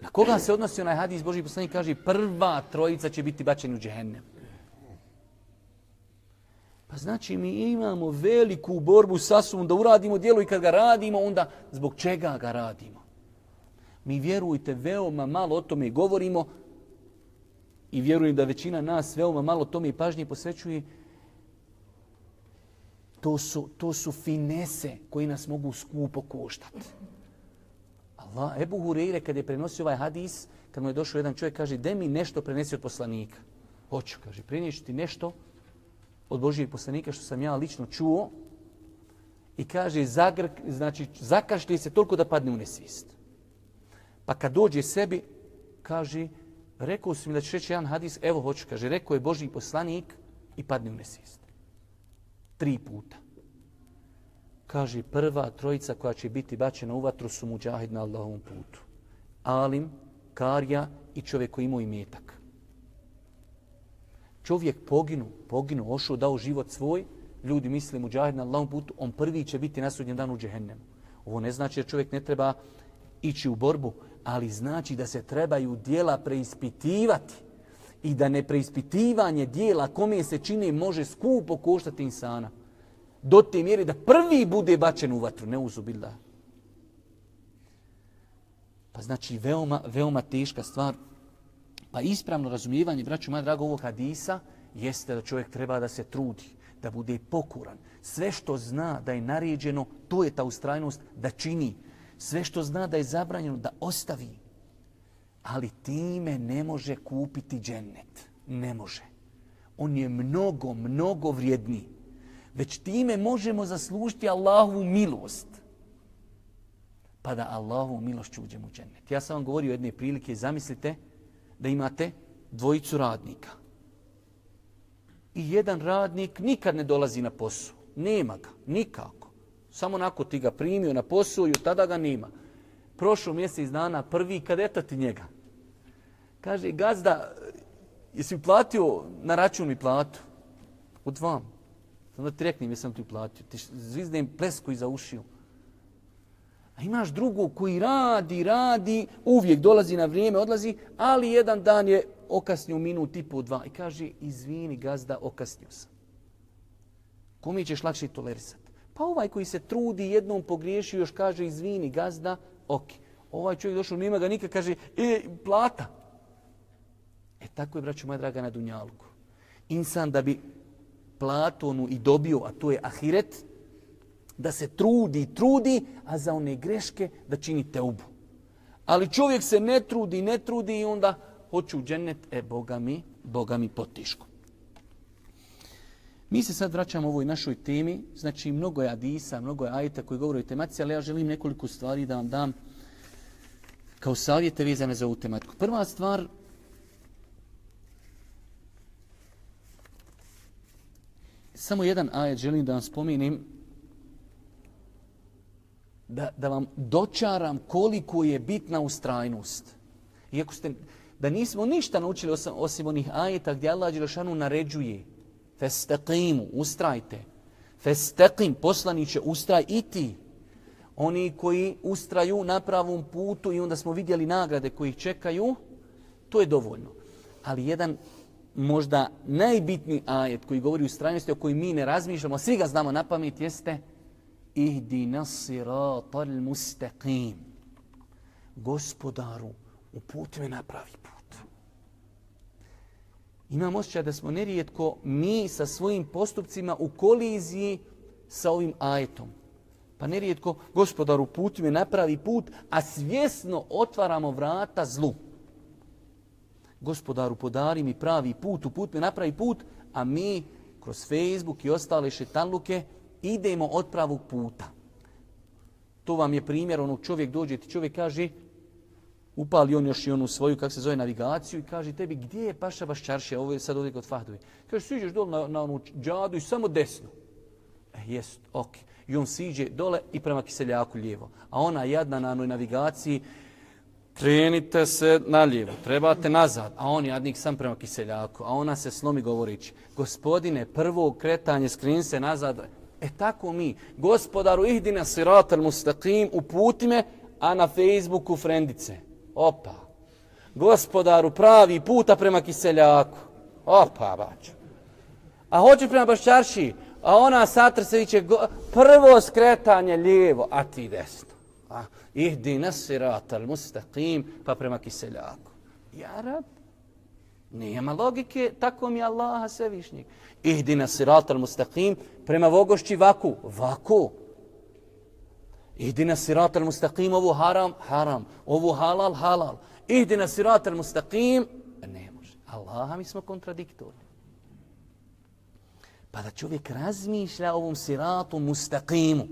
Na koga se odnosi onaj hadis Boži poslanik kaže prva trojica će biti bačeni u džehennem. Pa znači mi imamo veliku borbu sa sumom da uradimo dijelo i kad ga radimo onda zbog čega ga radimo. Mi vjerujte veoma malo o tome govorimo i vjerujem da većina nas veoma malo tome i pažnje posvećuje to su, to su finese koji nas mogu skupo koštati. Allah, Ebu Hureyre, kad je prenosio ovaj hadis, kad mu je došao jedan čovjek, kaže, de mi nešto prenesi od poslanika. Hoću, kaže, preniješ ti nešto od Božijeg poslanika što sam ja lično čuo i kaže, zagrk, znači, zakašlje se toliko da padne u nesvist. Pa kad dođe sebi, kaže, rekao si mi da će reći jedan hadis, evo hoću, kaže, rekao je Božji poslanik i padne u nesvist tri puta. Kaže, prva trojica koja će biti bačena u vatru su muđahid na Allahovom putu. Alim, Karja i čovjek koji ima imetak. Čovjek poginu, poginu, ošao, dao život svoj, ljudi misle muđahid na Allahovom putu, on prvi će biti na sudnjem danu u džehennemu. Ovo ne znači da čovjek ne treba ići u borbu, ali znači da se trebaju dijela preispitivati i da nepreispitivanje dijela kome se čini može skupo koštati insana. Do te mjere da prvi bude bačen u vatru, ne uzubilda. Pa znači veoma, veoma teška stvar Pa ispravno razumijevanje, braću moja drago, ovog hadisa jeste da čovjek treba da se trudi, da bude pokuran. Sve što zna da je naređeno, to je ta ustrajnost da čini. Sve što zna da je zabranjeno, da ostavi. Ali time ne može kupiti džennet. Ne može. On je mnogo, mnogo vrijedniji. Već time možemo zaslužiti Allahovu milost. Pa da Allahovu milošću uđemo u džennet. Ja sam vam govorio jedne prilike, zamislite da imate dvojicu radnika. I jedan radnik nikad ne dolazi na posao. Nema ga, nikako. Samo onako ti ga primio na posao i od tada ga nema. Prošlo mjesec dana prvi, kad eto ti njega. Kaže, gazda, jesi platio na račun mi platu? Od vam. Onda ti reknem, jesam ti platio. Ti zviznem plesku iza ušiju. A imaš drugog koji radi, radi, uvijek dolazi na vrijeme, odlazi, ali jedan dan je okasnio minut i po dva. I kaže, izvini gazda, okasnio sam. Kome ćeš lakše tolerisati? Pa ovaj koji se trudi jednom pogriješio još kaže, izvini gazda, ok. Ovaj čovjek došao, nema ga nikad, kaže, e, plata. E tako je, braću moja draga, na Dunjalku. Insan da bi Platonu i dobio, a to je ahiret, da se trudi, trudi, a za one greške da čini teubu. Ali čovjek se ne trudi, ne trudi i onda hoću u džennet, e, Boga mi, Boga mi potišku. Mi se sad vraćamo ovoj našoj temi, znači mnogo je Adisa, mnogo je Ajta koji govore o tematici, ali ja želim nekoliko stvari da vam dam kao savjete vezane za ovu tematiku. Prva stvar, samo jedan ajet želim da vam spomenim, da, da vam dočaram koliko je bitna ustrajnost. Iako ste, da nismo ništa naučili osim, osim onih ajeta gdje Allah Đelešanu naređuje, festeqimu, ustrajte, festeqim, poslaniće, ustraj i ti. Oni koji ustraju na pravom putu i onda smo vidjeli nagrade koji ih čekaju, to je dovoljno. Ali jedan možda najbitniji ajet koji govori o ustrajnosti o kojoj mi ne razmišljamo, svi ga znamo na pamet, jeste ihdina siratal mustaqim. Gospodaru, uputi me na pravi put. Imam osjećaj da smo nerijetko mi sa svojim postupcima u koliziji sa ovim ajetom. Pa nerijetko, gospodaru, uputi me na pravi put, a svjesno otvaramo vrata zlu. Gospodaru, podari mi pravi put, put me napravi put, a mi kroz Facebook i ostale šetanluke idemo od pravog puta. To vam je primjer, onog čovjek dođe, ti čovjek kaže, upali on još i onu svoju, kak se zove, navigaciju i kaže tebi, gdje je Paša baš čaršija, ovo je sad ovdje kod Fahdovi. Kaže, siđeš dole na, na onu džadu i samo desno. E, jest, ok. I on siđe dole i prema kiseljaku lijevo. A ona jadna na onoj navigaciji, krenite se na lijevo, trebate nazad. A on jadnik sam prema kiseljaku. A ona se slomi govorići, gospodine, prvo kretanje, skrini se nazad, E tako mi, gospodaru ihdina siratal mustaqim, uputi me, a na Facebooku frendice. Opa. Gospodaru pravi puta prema kiseljaku. Opa, bač. A hoće prema Bašćarši, a ona satr se viće, prvo skretanje lijevo, a ti desno. A, ihdina siratal mustaqim, pa prema kiseljaku. Ja rab, Nema logike, tako mi Allaha svevišnjeg. Ihdina sirata al mustaqim, prema vogošći vaku, vaku. Ihdina sirata al mustaqim, ovo haram, haram. Ovo halal, halal. Ihdina sirata al mustaqim, ne može. Allaha mi smo kontradiktorni. Pa da čovjek razmišlja o ovom siratu mustaqimu.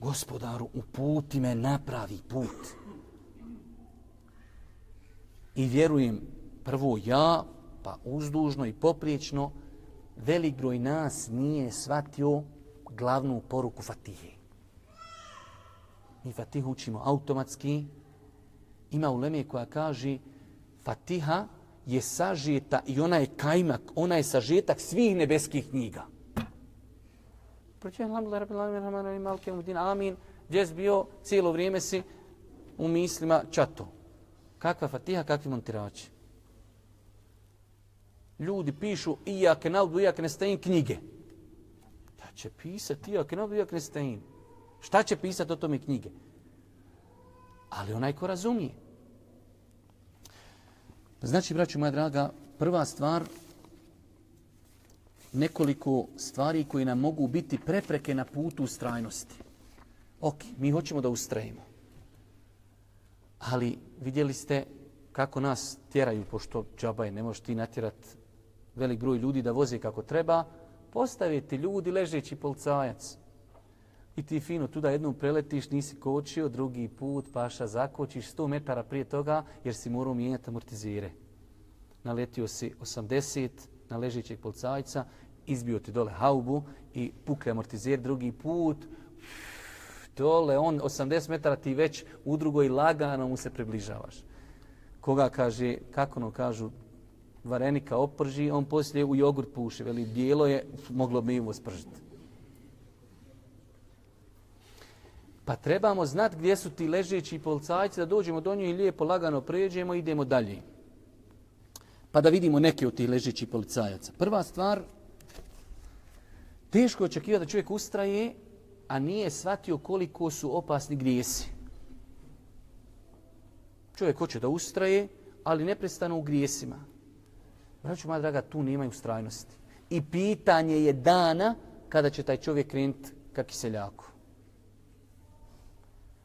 Gospodaru, uputi me na pravi put. I vjerujem prvo ja, pa uzdužno i popriječno, velik broj nas nije shvatio glavnu poruku Fatihe. Mi Fatihu učimo automatski. Ima uleme koja kaže Fatiha je sažeta i ona je kajmak, ona je sažetak svih nebeskih knjiga. Proći, alhamdulillah, Rabbil Alamin, Rahman, Rahim, Malke, Mudin, amin. Gdje si bio, cijelo vrijeme si u mislima čato. Kakva Fatiha, kakvi montirači? ljudi pišu iake naudu, iake nestajin knjige. Da će pisati iake naudu, iake nestajin. Šta će pisati o tome knjige? Ali onaj ko razumije. Znači, braću moja draga, prva stvar, nekoliko stvari koji nam mogu biti prepreke na putu ustrajnosti. Ok, mi hoćemo da ustrajimo. Ali vidjeli ste kako nas tjeraju, pošto džaba je, ne možeš ti natjerat velik broj ljudi da voze kako treba, postaviti ljudi ležeći polcajac. I ti fino tu da jednom preletiš, nisi kočio, drugi put, paša, zakočiš 100 metara prije toga jer si morao mijenjati amortizire. Naletio si 80 na ležećeg policajca, izbio ti dole haubu i pukle amortizer drugi put, dole, on 80 metara ti već u drugoj lagano mu se približavaš. Koga kaže, kako no kažu, varenika oprži, on poslije u jogurt puše, veli bijelo je, moglo bi mu spržiti. Pa trebamo znati gdje su ti ležeći policajci, da dođemo do njih i lijepo lagano pređemo i idemo dalje. Pa da vidimo neke od tih ležećih policajaca. Prva stvar, teško je očekivati da čovjek ustraje, a nije shvatio koliko su opasni grijesi. Čovjek hoće da ustraje, ali neprestano u grijesima. Braću moja draga, tu nemaju ustrajnosti. I pitanje je dana kada će taj čovjek krenuti ka kiseljaku.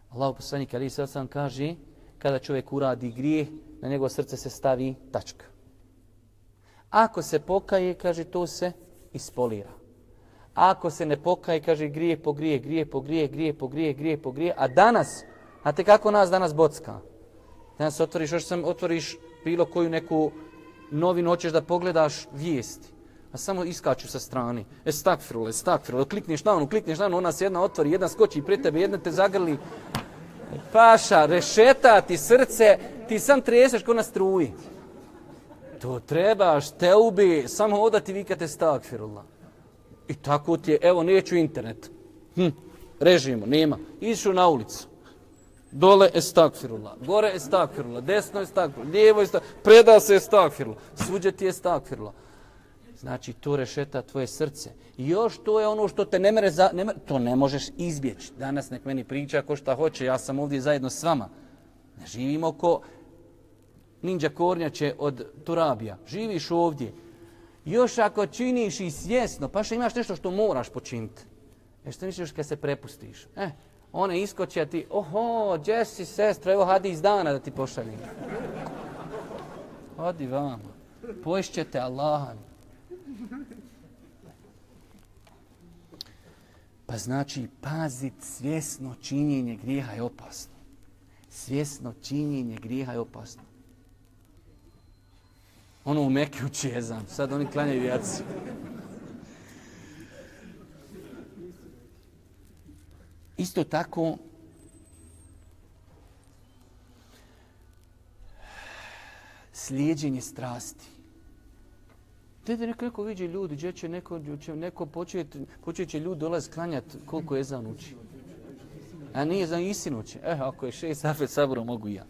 Allah poslanik Ali sad kaže, kada čovjek uradi grijeh, na njegovo srce se stavi tačka. Ako se pokaje, kaže, to se ispolira. Ako se ne pokaje, kaže, grije po grije, grije po grije, grije po grije, grije po grije. A danas, znate kako nas danas bocka? Danas otvoriš, još sam otvoriš bilo koju neku novinu, hoćeš da pogledaš vijesti. A samo iskaču sa strani. Estakfirule, estakfirule. Klikneš na onu, klikneš na onu, ona se jedna otvori, jedna skoči pre tebe, jedna te zagrli. Paša, rešeta ti srce, ti sam treseš ko na struji. To trebaš, te ubi, samo odati vikate estakfirullah. I tako ti je, evo, neću internet. Hm, režimo, nema. Išu na ulicu. Dole estakfirullah, gore estakfirullah, desno estakfirullah, lijevo estakfirullah, preda se estakfirullah, suđe ti estakfirullah. Znači, to rešeta tvoje srce. I još to je ono što te ne mere, za, ne mere to ne možeš izbjeći. Danas nek meni priča ko šta hoće, ja sam ovdje zajedno s vama. Ne živimo ko ninja kornjače od Turabija. Živiš ovdje. Još ako činiš i svjesno, pa što imaš nešto što moraš počiniti. E što misliš kad se prepustiš? Eh, one iskoče, a ti, oho, gdje si sestra, evo hadi iz dana da ti pošaljem. Hadi vama. Poješćete Allaha. Pa znači, pazit, svjesno činjenje grijeha je opasno. Svjesno činjenje grijeha je opasno. Ono u Mekke uči jezan, sad oni klanjaju jaci. Isto tako, slijedjenje strasti. Gdje neko, neko vidi ljudi, gdje će neko, će neko početi, počet će ljudi dolaz klanjat koliko je za uči. A nije za istinu će. E, eh, ako je šest safet sabora, mogu ja.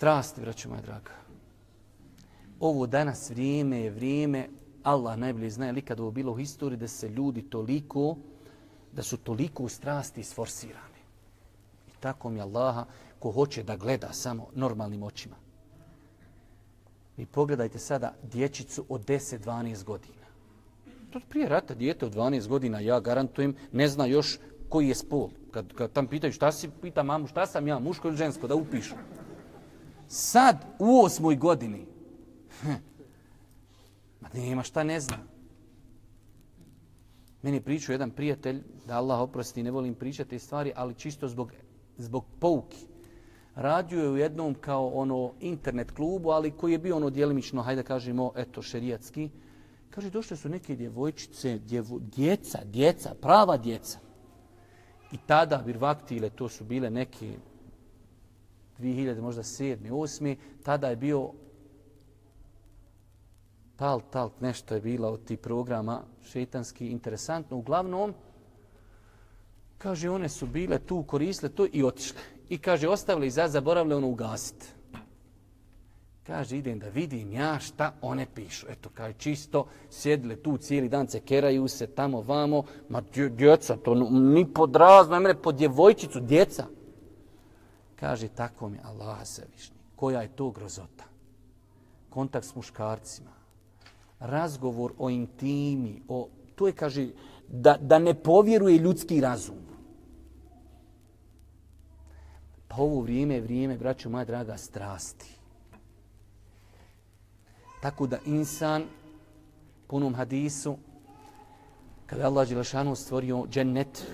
Strasti, braću moja draga. Ovo danas vrijeme je vrijeme Allah najbolje zna ali kad ovo bilo u historiji da se ljudi toliko, da su toliko u strasti sforsirani. I tako mi Allaha ko hoće da gleda samo normalnim očima. Vi pogledajte sada dječicu od 10-12 godina. To prije rata dijete od 12 godina, ja garantujem, ne zna još koji je spol. Kad, kad tam pitaju šta si, pita mamu šta sam ja, muško ili žensko, da upišu. Sad, u osmoj godini, hm, Ma nema šta ne zna. Meni pričao jedan prijatelj, da Allah oprosti, ne volim pričati te stvari, ali čisto zbog, zbog pouki. Radio je u jednom kao ono internet klubu, ali koji je bio ono dijelimično, hajde kažemo, eto, šerijatski. Kaže, došle su neke djevojčice, djevo, djeca, djeca, prava djeca. I tada, birvakti, ili to su bile neke 2000, možda 7. 8. Tada je bio tal, tal, nešto je bilo od tih programa šeitanski interesantno. Uglavnom, kaže, one su bile tu, koristile to i otišle. I kaže, ostavili za zaboravile ono ugasiti. Kaže, idem da vidim ja šta one pišu. Eto, kaže, čisto, sjedile tu cijeli dan, cekeraju se tamo, vamo. Ma, djeca, to ni pod razno, mene pod djevojčicu, djeca. Kaže, tako mi Allah se višnji. koja je to grozota. Kontakt s muškarcima, razgovor o intimi, o, to je, kaže, da, da ne povjeruje ljudski razum. Pa ovo vrijeme je vrijeme, braću moja draga, strasti. Tako da insan, punom hadisu, kada Allah Đelešanu stvorio džennet,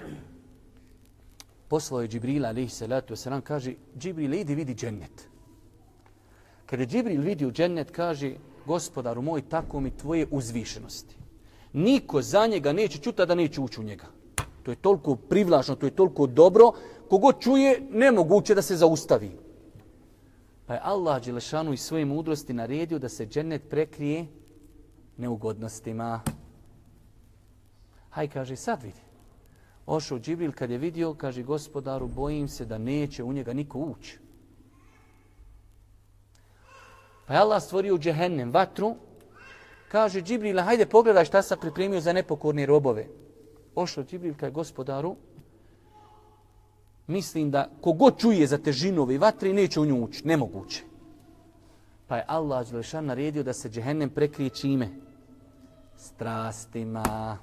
poslao je Džibrila, alaihi salatu wasalam, kaže, Džibril, idi vidi džennet. Kada je Džibril vidio džennet, kaže, gospodaru moj, tako mi tvoje uzvišenosti. Niko za njega neće čuta da neće ući u njega. To je toliko privlačno, to je toliko dobro. Kogo čuje, nemoguće da se zaustavi. Pa je Allah Đelešanu i svoje mudrosti naredio da se džennet prekrije neugodnostima. Haj, kaže, sad vidi. Ošao Džibril kad je vidio, kaže, gospodaru, bojim se da neće u njega niko ući. Pa je Allah stvorio u džehennem vatru, kaže Džibrila, hajde pogledaj šta sam pripremio za nepokorne robove. Ošao Džibril kaj gospodaru, mislim da kogod čuje za težinove vatre, neće u nju ući, nemoguće. Pa je Allah Đelešan naredio da se džehennem prekrije čime? Strastima.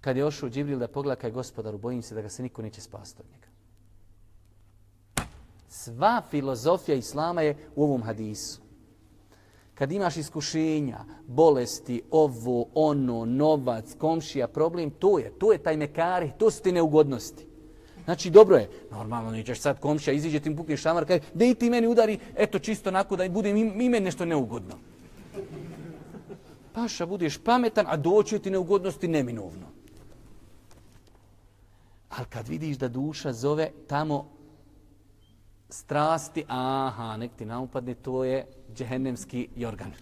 Kad je ošao Džibril da pogleda kaj gospodaru, bojim se da ga se niko neće spasti od njega. Sva filozofija Islama je u ovom hadisu. Kad imaš iskušenja, bolesti, ovo, ono, novac, komšija, problem, to je, to je taj mekari, to su ti neugodnosti. Znači, dobro je, normalno nećeš sad komšija, iziđe ti pukne šamar, kaj, da i ti meni udari, eto čisto onako da budem i meni nešto neugodno. Paša, budeš pametan, a doći ti neugodnosti neminovno. Ali kad vidiš da duša zove tamo strasti, aha, nek ti naupadne, to je džehennemski jorgan.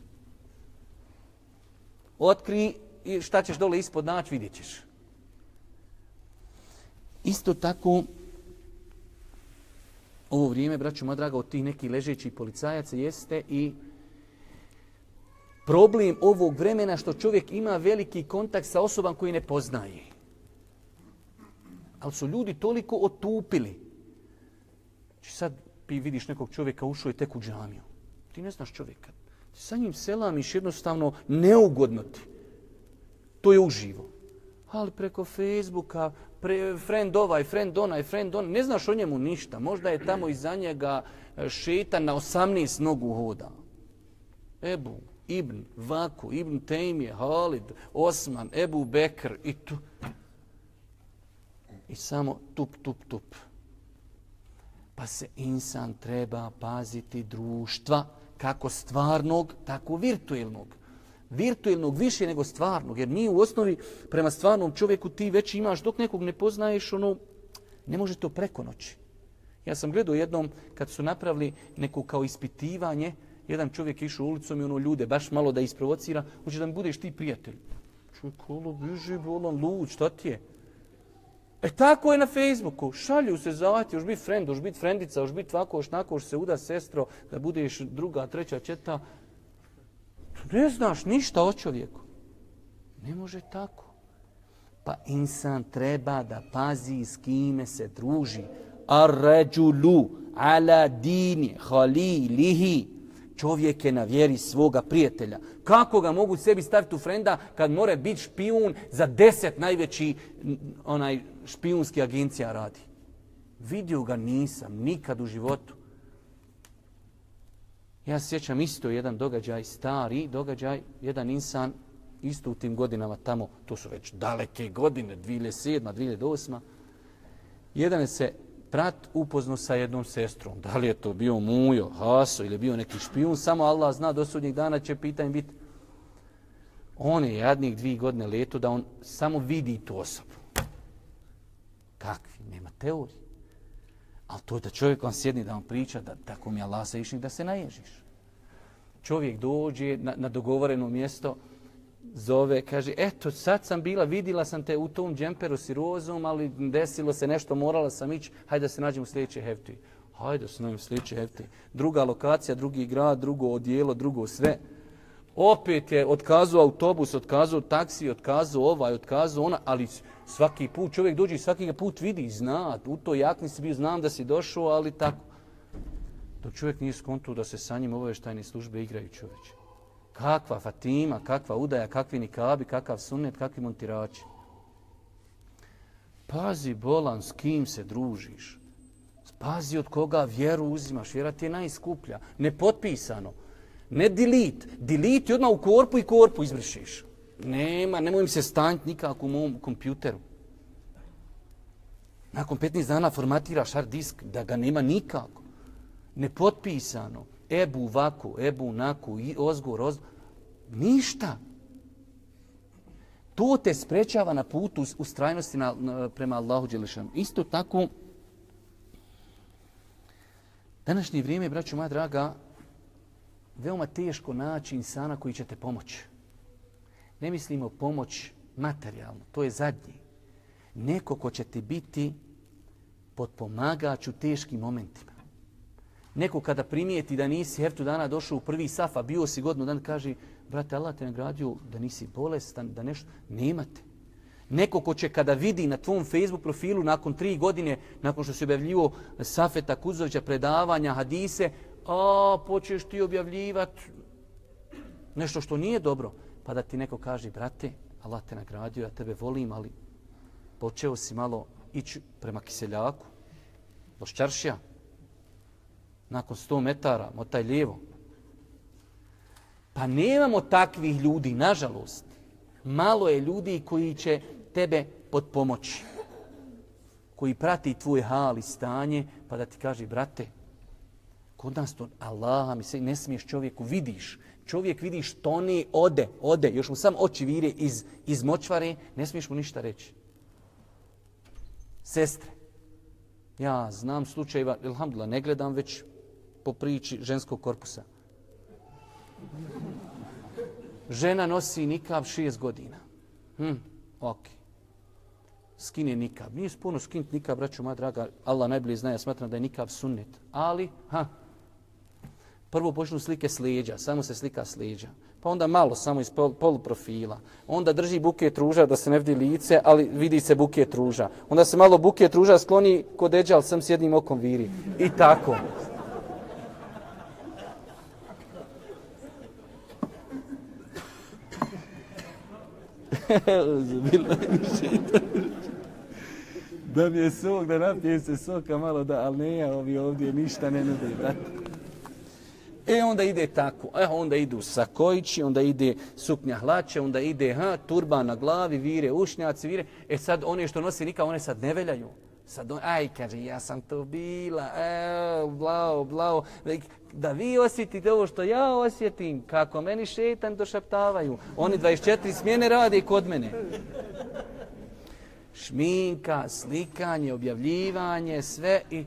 Otkri i šta ćeš dole ispod naći, vidjet ćeš. Isto tako, ovo vrijeme, braću moja draga, od tih nekih ležećih policajaca jeste i problem ovog vremena što čovjek ima veliki kontakt sa osobom koji ne poznaje. Ali su ljudi toliko otupili Znači sad ti vidiš nekog čovjeka ušao i tek u džamiju. Ti ne znaš čovjeka. Ti sa njim selamiš jednostavno neugodno ti. To je uživo. Ali preko Facebooka, pre, friend ovaj, friend onaj, friend on, ne znaš o njemu ništa. Možda je tamo iza njega e, šeta na 18 nogu hoda. Ebu, Ibn, Vaku, Ibn Tejmije, Halid, Osman, Ebu Bekr i tu. I samo tup, tup, tup pa se insan treba paziti društva kako stvarnog, tako virtuelnog. Virtuelnog više nego stvarnog, jer nije u osnovi prema stvarnom čovjeku ti već imaš, dok nekog ne poznaješ, ono, ne može to preko noći. Ja sam gledao jednom, kad su napravili neko kao ispitivanje, jedan čovjek išao ulicom i ono ljude, baš malo da isprovocira, hoće da mi budeš ti prijatelj. Čekolo, biži, bolan, lud, šta ti je? E tako je na Facebooku. Šalju se zavati, još biti friend, još biti friendica, još biti ovako, još nako, još se uda sestro, da budeš druga, treća, četa. Ne znaš ništa o čovjeku. Ne može tako. Pa insan treba da pazi s kime se druži. Ar ređulu ala dini halilihi čovjek je na vjeri svoga prijatelja. Kako ga mogu sebi staviti u frenda kad more biti špijun za deset najveći onaj špijunski agencija radi? Vidio ga nisam nikad u životu. Ja se sjećam isto jedan događaj, stari događaj, jedan insan isto u tim godinama tamo, to su već daleke godine, 2007. 2008. Jedan se brat upozno sa jednom sestrom. Da li je to bio Mujo, Haso ili bio neki špijun, samo Allah zna do sudnjeg dana će pitanje biti. On je jadnik dvije godine letu da on samo vidi tu osobu. Kakvi? Nema teorije. Ali to je da čovjek vam sjedni da vam priča da tako mi Allah sa išnik da se naježiš. Čovjek dođe na, na dogovoreno mjesto, zove, kaže, eto, sad sam bila, vidila sam te u tom džemperu si rozom, ali desilo se nešto, morala sam ići, hajde da se nađemo u sljedeće hefti. Hajde da se nađemo u sljedeće hefti. Druga lokacija, drugi grad, drugo odijelo, drugo sve. Opet je otkazao autobus, otkazao taksi, otkazao ovaj, otkazao ona, ali svaki put čovjek dođe i svaki put vidi, zna, u to jakni si bio, znam da si došao, ali tako. dok čovjek nije skontu da se sa njim obaveštajne službe igraju čovječe. Kakva Fatima, kakva udaja, kakvi nikabi, kakav sunnet, kakvi montirači. Pazi bolan s kim se družiš. Pazi od koga vjeru uzimaš. Vjera ti je najskuplja. Nepotpisano. Ne delete. Delete odmah u korpu i korpu izbrišiš. Nema, nemoj mi se stanjiti nikako u mom kompjuteru. Nakon 15 dana formatiraš hard disk da ga nema nikako. Nepotpisano. Ebu vaku, ebu naku, ozgor, ozgor. Ništa. To te sprečava na putu ustrajnosti strajnosti na, na, prema Allahu Đelešanu. Isto tako, današnje vrijeme, braću moja draga, veoma teško naći insana koji će te pomoći. Ne mislimo pomoć materijalno, to je zadnji. Neko ko će ti biti potpomagač u teškim momentima. Neko kada primijeti da nisi hertu dana došao u prvi safa, bio si godinu dan, kaže, brate, Allah te nagradio da nisi bolestan, da nešto, nemate. Neko ko će kada vidi na tvom Facebook profilu nakon tri godine, nakon što se objavljivo Safeta Kuzovića predavanja, hadise, a počeš ti objavljivati nešto što nije dobro, pa da ti neko kaže, brate, Allah te nagradio, ja tebe volim, ali počeo si malo ići prema kiseljaku, do šćaršija, nakon 100 metara, motaj lijevo. Pa nemamo takvih ljudi, nažalost. Malo je ljudi koji će tebe pod pomoći. Koji prati tvoj hal i stanje, pa da ti kaže, brate, kod nas to, Allah mi se ne smiješ čovjeku, vidiš. Čovjek vidiš to ne ode, ode, još mu sam oči vire iz, iz močvare, ne smiješ mu ništa reći. Sestre, ja znam slučajeva, ilhamdulillah, ne gledam već po priči ženskog korpusa. Žena nosi nikav šest godina. Hm, ok. Skine nikav. Nije puno skinti nikav, braću moja draga. Allah najbolje zna, ja smatram da je nikav sunnet. Ali, ha, prvo počnu slike slijeđa, samo se slika slijeđa. Pa onda malo, samo iz pol, poluprofila. Onda drži buket ruža da se ne vidi lice, ali vidi se buket ruža. Onda se malo buket ruža skloni kod eđa, ali sam s jednim okom viri. I tako. da mi je sok, da napijem se soka malo, da, ali ne, ovi ovdje ništa ne nude, brate. E onda ide tako, e onda idu sakojići, onda ide suknja hlače, onda ide ha, turba na glavi, vire, ušnjaci, vire. E sad one što nose nikad, one sad ne veljaju. Sad on, aj, kaže, ja sam to bila, e, blao, blao. Da vi osjetite ovo što ja osjetim, kako meni šetan došaptavaju. Oni 24 smjene rade kod mene. Šminka, slikanje, objavljivanje, sve i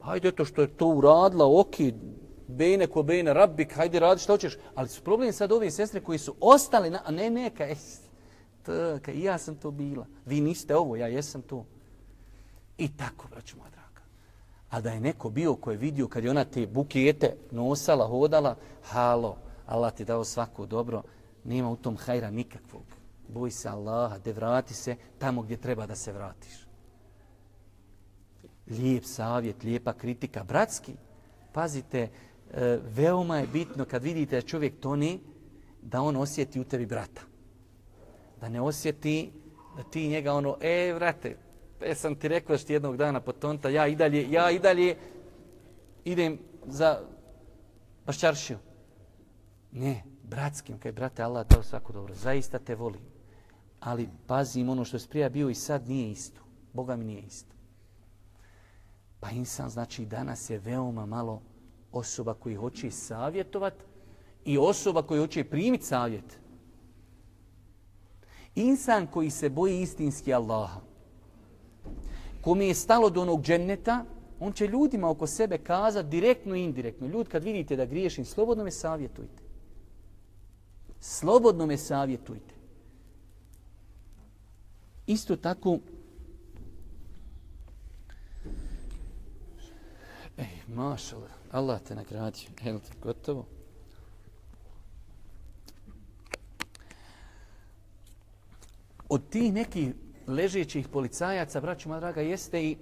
hajde to što je to uradila, ok, bejne ko bejne, rabbik, hajde radi što hoćeš. Ali su problem sad ove sestre koji su ostali, na, a ne neka, eh, e, to, ka, ja sam to bila. Vi niste ovo, ja jesam to. I tako, braću moja draga. A da je neko bio ko je vidio kad je ona te bukete nosala, hodala, halo, Allah ti dao svako dobro, nema u tom hajra nikakvog. Boj se Allaha, de vrati se tamo gdje treba da se vratiš. Lijep savjet, lijepa kritika, bratski. Pazite, Eh, veoma je bitno kad vidite da čovjek toni, da on osjeti u tebi brata. Da ne osjeti da ti njega ono, e, vrate, e, sam ti rekao što jednog dana potonta, ja i dalje, ja i dalje idem za bašćaršiju. Ne, bratskim, kaj brate, Allah dao svako dobro, zaista te volim. Ali pazim, ono što je prija bio i sad nije isto. Boga mi nije isto. Pa insan, znači, danas je veoma malo osoba koji hoće savjetovat i osoba koji hoće primiti savjet. Insan koji se boji istinski Allaha, kome je stalo do onog dženneta, on će ljudima oko sebe kazati direktno i indirektno. Ljud, kad vidite da griješim, slobodno me savjetujte. Slobodno me savjetujte. Isto tako, ej, mašala, Allah te nagradio. Evo, gotovo. Od tih nekih ležećih policajaca, braćima draga, jeste i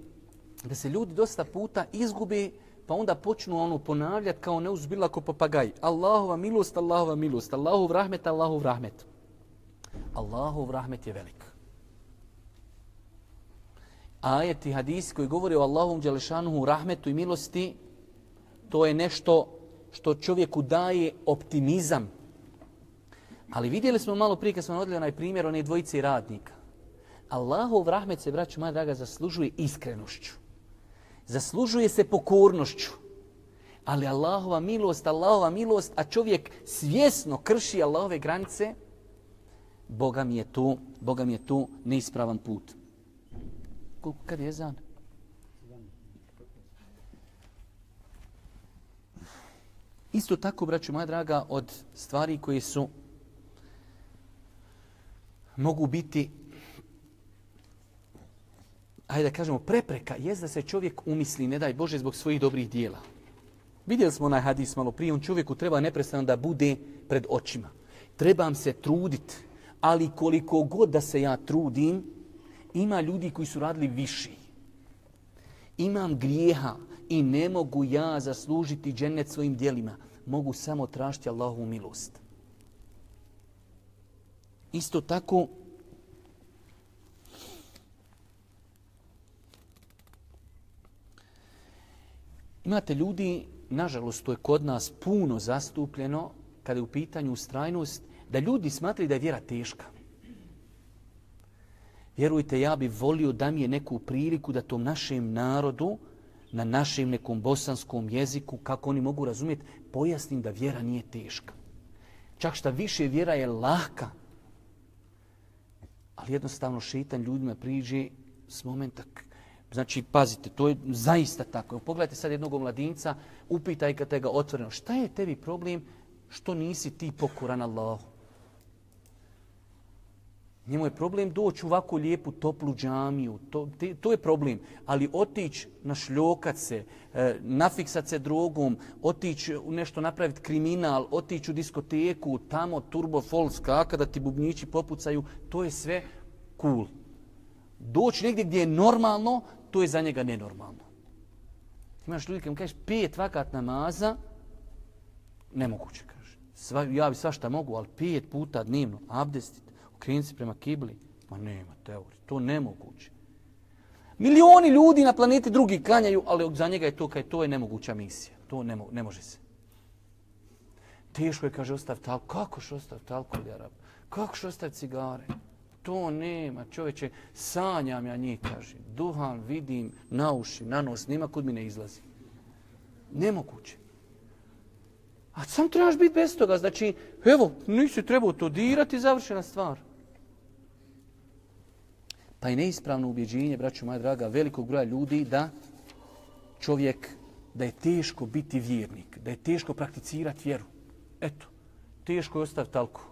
da se ljudi dosta puta izgubi pa onda počnu ono ponavljat kao neuzbila ko papagaj. Allahova milost, Allahova milost, Allahov rahmet, Allahov rahmet. Allahov rahmet je velik. Ajeti hadis koji govori o Allahovom Đelešanuhu rahmetu i milosti, to je nešto što čovjeku daje optimizam. Ali vidjeli smo malo prije kad smo odljeli onaj primjer one dvojice radnika. Allahov rahmet se, braću moja draga, zaslužuje iskrenošću. Zaslužuje se pokornošću. Ali Allahova milost, Allahova milost, a čovjek svjesno krši Allahove granice, Boga mi je tu, Boga mi je tu neispravan put. Koliko kad je zan? Isto tako, braću moja draga, od stvari koje su mogu biti ajde da kažemo, prepreka je da se čovjek umisli, ne daj Bože, zbog svojih dobrih dijela. Vidjeli smo onaj hadis malo prije, on čovjeku treba neprestano da bude pred očima. Trebam se truditi, ali koliko god da se ja trudim, ima ljudi koji su radili viši. Imam grijeha i ne mogu ja zaslužiti džennet svojim dijelima. Mogu samo tražiti Allahovu milost. Isto tako, Imate ljudi, nažalost, to je kod nas puno zastupljeno, kada je u pitanju ustrajnost, da ljudi smatraju da je vjera teška. Vjerujte, ja bih volio da mi je neku priliku da tom našem narodu, na našem nekom bosanskom jeziku, kako oni mogu razumjeti, pojasnim da vjera nije teška. Čak šta više vjera je laka. Ali jednostavno šeitan ljudima priđe s momenta Znači, pazite, to je zaista tako. Pogledajte sad jednog mladinca, upitajte ga otvoreno, šta je tebi problem što nisi ti pokoran Allahu? Njemu je problem doći u ovako lijepu toplu džamiju. To, te, to je problem. Ali otići na šljokat se, e, nafiksat se drogom, otići u nešto napraviti kriminal, otići u diskoteku, tamo turbo folk skaka da ti bubnjići popucaju, to je sve cool. Doći negdje gdje je normalno, to je za njega nenormalno. Imaš ljudi kada mu kažeš pet vakat namaza, nemoguće, kaže. Sva, ja bi svašta mogu, ali pet puta dnevno, abdestit, okrenuti se prema kibli, ma nema teorije, to nemoguće. Milioni ljudi na planeti drugi klanjaju, ali za njega je to kaj to je nemoguća misija. To ne, mo, ne može se. Teško je, kaže, ostav alkohol. Kako što ostav alkohol, Arab? Kako što ostav cigare? To nema, čovječe, sanjam ja njih, kaže. Duhan vidim na uši, na nos, nema kud mi ne izlazi. Nemoguće. A sam trebaš biti bez toga. Znači, evo, nisi trebao to dirati, završena stvar. Pa je neispravno ubjeđenje, braću moja draga, velikog broja ljudi da čovjek, da je teško biti vjernik, da je teško prakticirati vjeru. Eto, teško je ostaviti alkohol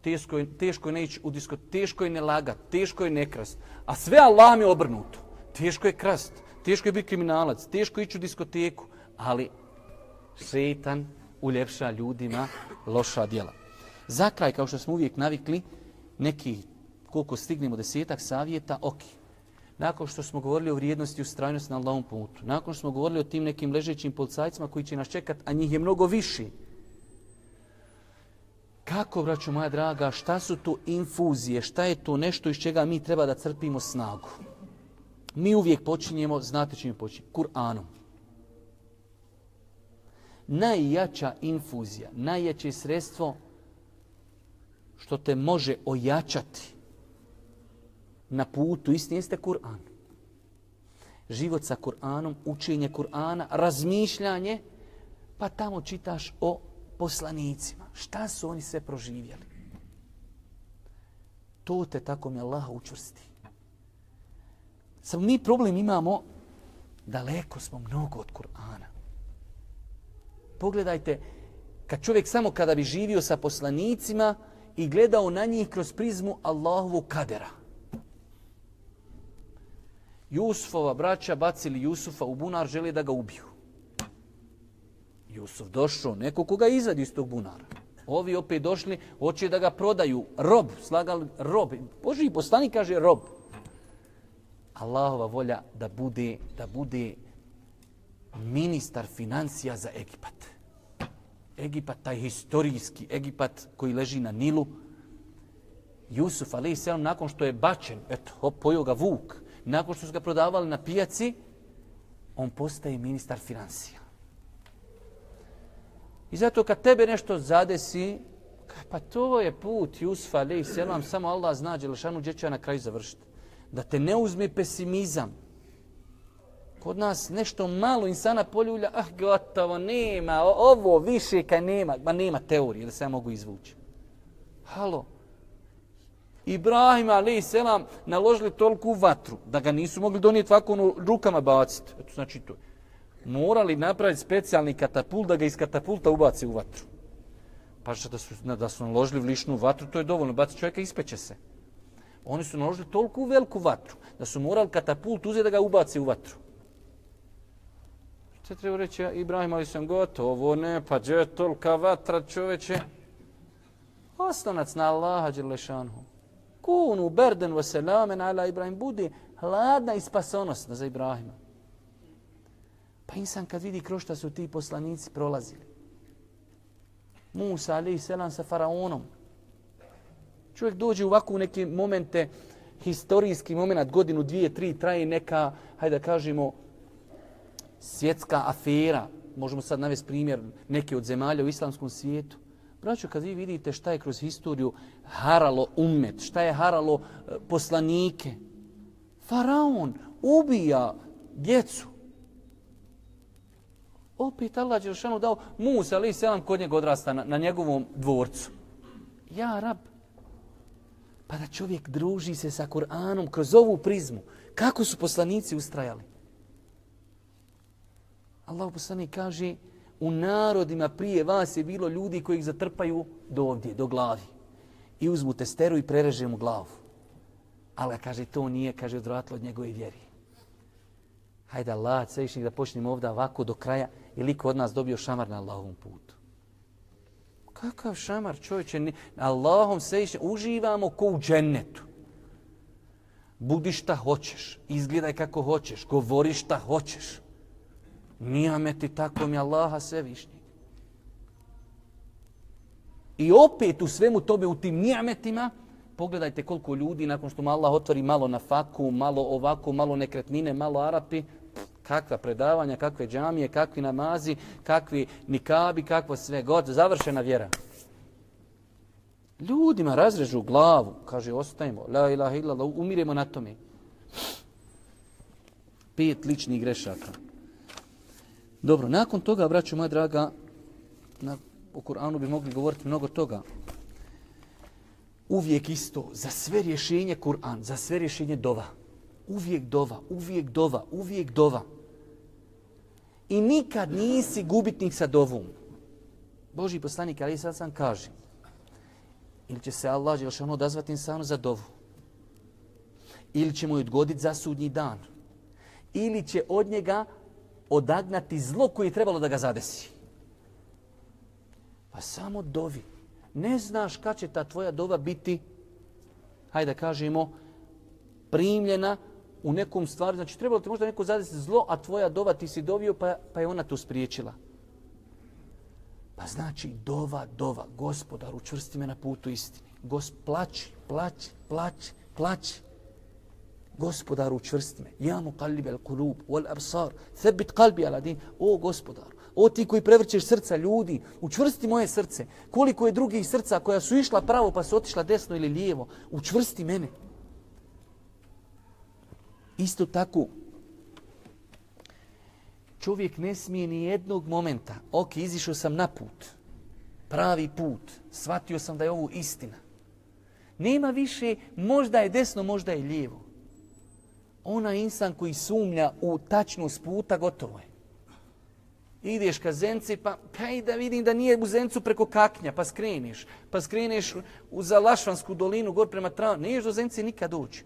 teško je, teško je ne ići u disko, teško je ne lagat, teško je ne krast. A sve Allah mi je obrnuto. Teško je krast, teško je biti kriminalac, teško je ići u diskoteku, ali šetan uljepša ljudima loša djela. Za kraj, kao što smo uvijek navikli, neki, koliko stignemo desetak savjeta, ok. Nakon što smo govorili o vrijednosti i ustrajnosti na Allahom putu, nakon što smo govorili o tim nekim ležećim policajcima koji će nas čekati, a njih je mnogo viši, Kako, braću moja draga, šta su to infuzije, šta je to nešto iz čega mi treba da crpimo snagu? Mi uvijek počinjemo, znate čim počinjemo, Kur'anom. Najjača infuzija, najjače sredstvo što te može ojačati na putu istine jeste Kur'an. Život sa Kur'anom, učenje Kur'ana, razmišljanje, pa tamo čitaš o poslanicima. Šta su oni sve proživjeli? To te tako mi Allah učvrsti. Samo mi problem imamo, daleko smo mnogo od Kur'ana. Pogledajte, kad čovjek samo kada bi živio sa poslanicima i gledao na njih kroz prizmu Allahovu kadera. Jusufova braća bacili Jusufa u bunar, žele da ga ubiju. Jusuf došao, neko koga izvadi iz tog bunara. Ovi opet došli, hoće da ga prodaju. Rob, slagali rob. Boži postani kaže rob. Allahova volja da bude, da bude ministar financija za Egipat. Egipat, taj historijski Egipat koji leži na Nilu. Jusuf, ali se nakon što je bačen, eto, hop, pojio ga vuk, nakon što su ga prodavali na pijaci, on postaje ministar financija. I zato kad tebe nešto zadesi, pa to je put Jusfa, ali selam, samo Allah zna, Đelešanu, gdje će na kraju završiti. Da te ne uzme pesimizam, kod nas nešto malo insana poljulja, ah, gotovo, nema, ovo više kaj nema, ma nema teorije da se ja mogu izvući. Halo. Ibrahim, ali selam, naložili toliku vatru da ga nisu mogli donijeti ovako ono, rukama baciti. Eto, znači to. Morali napraviti specijalni katapult da ga iz katapulta ubaci u vatru. Pa što da su, da su naložili vlišnu vatru, to je dovoljno. Baci čovjeka, ispeće se. Oni su naložili toliku veliku vatru da su morali katapult uzeti da ga ubaci u vatru. Šta treba reći, Ibrahim, ali sam gotovo, ne, pa gdje je tolika vatra čoveče? Oslonac na Allaha, Đerlešanhu. Kunu berden wa selamen ala Ibrahim, budi hladna i spasonosna za Ibrahima. Pa insan kad vidi kroz šta su ti poslanici prolazili. Musa, alaih selam sa faraonom. Čovjek dođe u ovakvu neke momente, historijski moment, godinu, dvije, tri, traje neka, hajde da kažemo, svjetska afera, možemo sad navesti primjer neke od zemalja u islamskom svijetu. Braćo, kad vi vidite šta je kroz historiju haralo umet, šta je haralo e, poslanike, faraon ubija djecu. Opet Allah Đelšanu dao Musa, ali se kod njega odrasta na, na njegovom dvorcu. Ja, rab. Pa da čovjek druži se sa Kur'anom kroz ovu prizmu. Kako su poslanici ustrajali? Allah poslani kaže u narodima prije vas je bilo ljudi koji ih zatrpaju do ovdje, do glavi. I uzmu testeru i prereže mu glavu. Ali kaže to nije, kaže odvratilo od njegove vjeri. Hajde Allah, svevišnjih da počnemo ovdje ovako do kraja i liko od nas dobio šamar na Allahovom putu. Kakav šamar čovječe? Ne... Allahom svevišnjih uživamo ko u džennetu. Budi šta hoćeš, izgledaj kako hoćeš, govori šta hoćeš. Nijameti tako mi Allaha svevišnji. I opet u svemu tobe, u tim nijametima, pogledajte koliko ljudi nakon što mu Allah otvori malo na faku, malo ovako, malo nekretnine, malo Arapi, kakva predavanja, kakve džamije, kakvi namazi, kakvi nikabi, kakvo sve god, završena vjera. Ljudima razrežu glavu, kaže, ostajemo, la ilaha illallah, umiremo na tome. Pet ličnih grešaka. Dobro, nakon toga, braću moja draga, na, o Kur'anu bi mogli govoriti mnogo toga. Uvijek isto, za sve rješenje Kur'an, za sve rješenje dova. Uvijek dova, uvijek dova, uvijek dova. I nikad nisi gubitnik sa dovom. Boži poslanik, ali sad sam kaže, ili će se Allah još ono odazvati insanu za dovu, ili će mu odgoditi za sudnji dan, ili će od njega odagnati zlo koje je trebalo da ga zadesi. Pa samo dovi. Ne znaš kad će ta tvoja dova biti, hajde da kažemo, primljena u nekom stvari. Znači, trebalo ti možda neko zadesi zlo, a tvoja dova ti si dovio, pa, pa je ona to spriječila. Pa znači, dova, dova, gospodar, učvrsti me na putu istini. Gos, plaći, plaći, plaći, plaći. Gospodaru učvrsti me. Ja mu kalib al kulub, wal absar, thebit kalbi ala din. O gospodaru, o ti koji prevrćeš srca ljudi, učvrsti moje srce. Koliko je drugih srca koja su išla pravo pa su otišla desno ili lijevo, učvrsti mene. Isto tako, čovjek ne smije ni jednog momenta, ok, izišao sam na put, pravi put, shvatio sam da je ovo istina. Nema više, možda je desno, možda je lijevo ona insan koji sumnja u tačnost puta, gotovo je. Ideš ka Zenci, pa kaj da vidim da nije u Zencu preko Kaknja, pa skreniš. Pa skreniš u Zalašvansku dolinu, gor prema Travu. Niješ do Zenci nikad ući.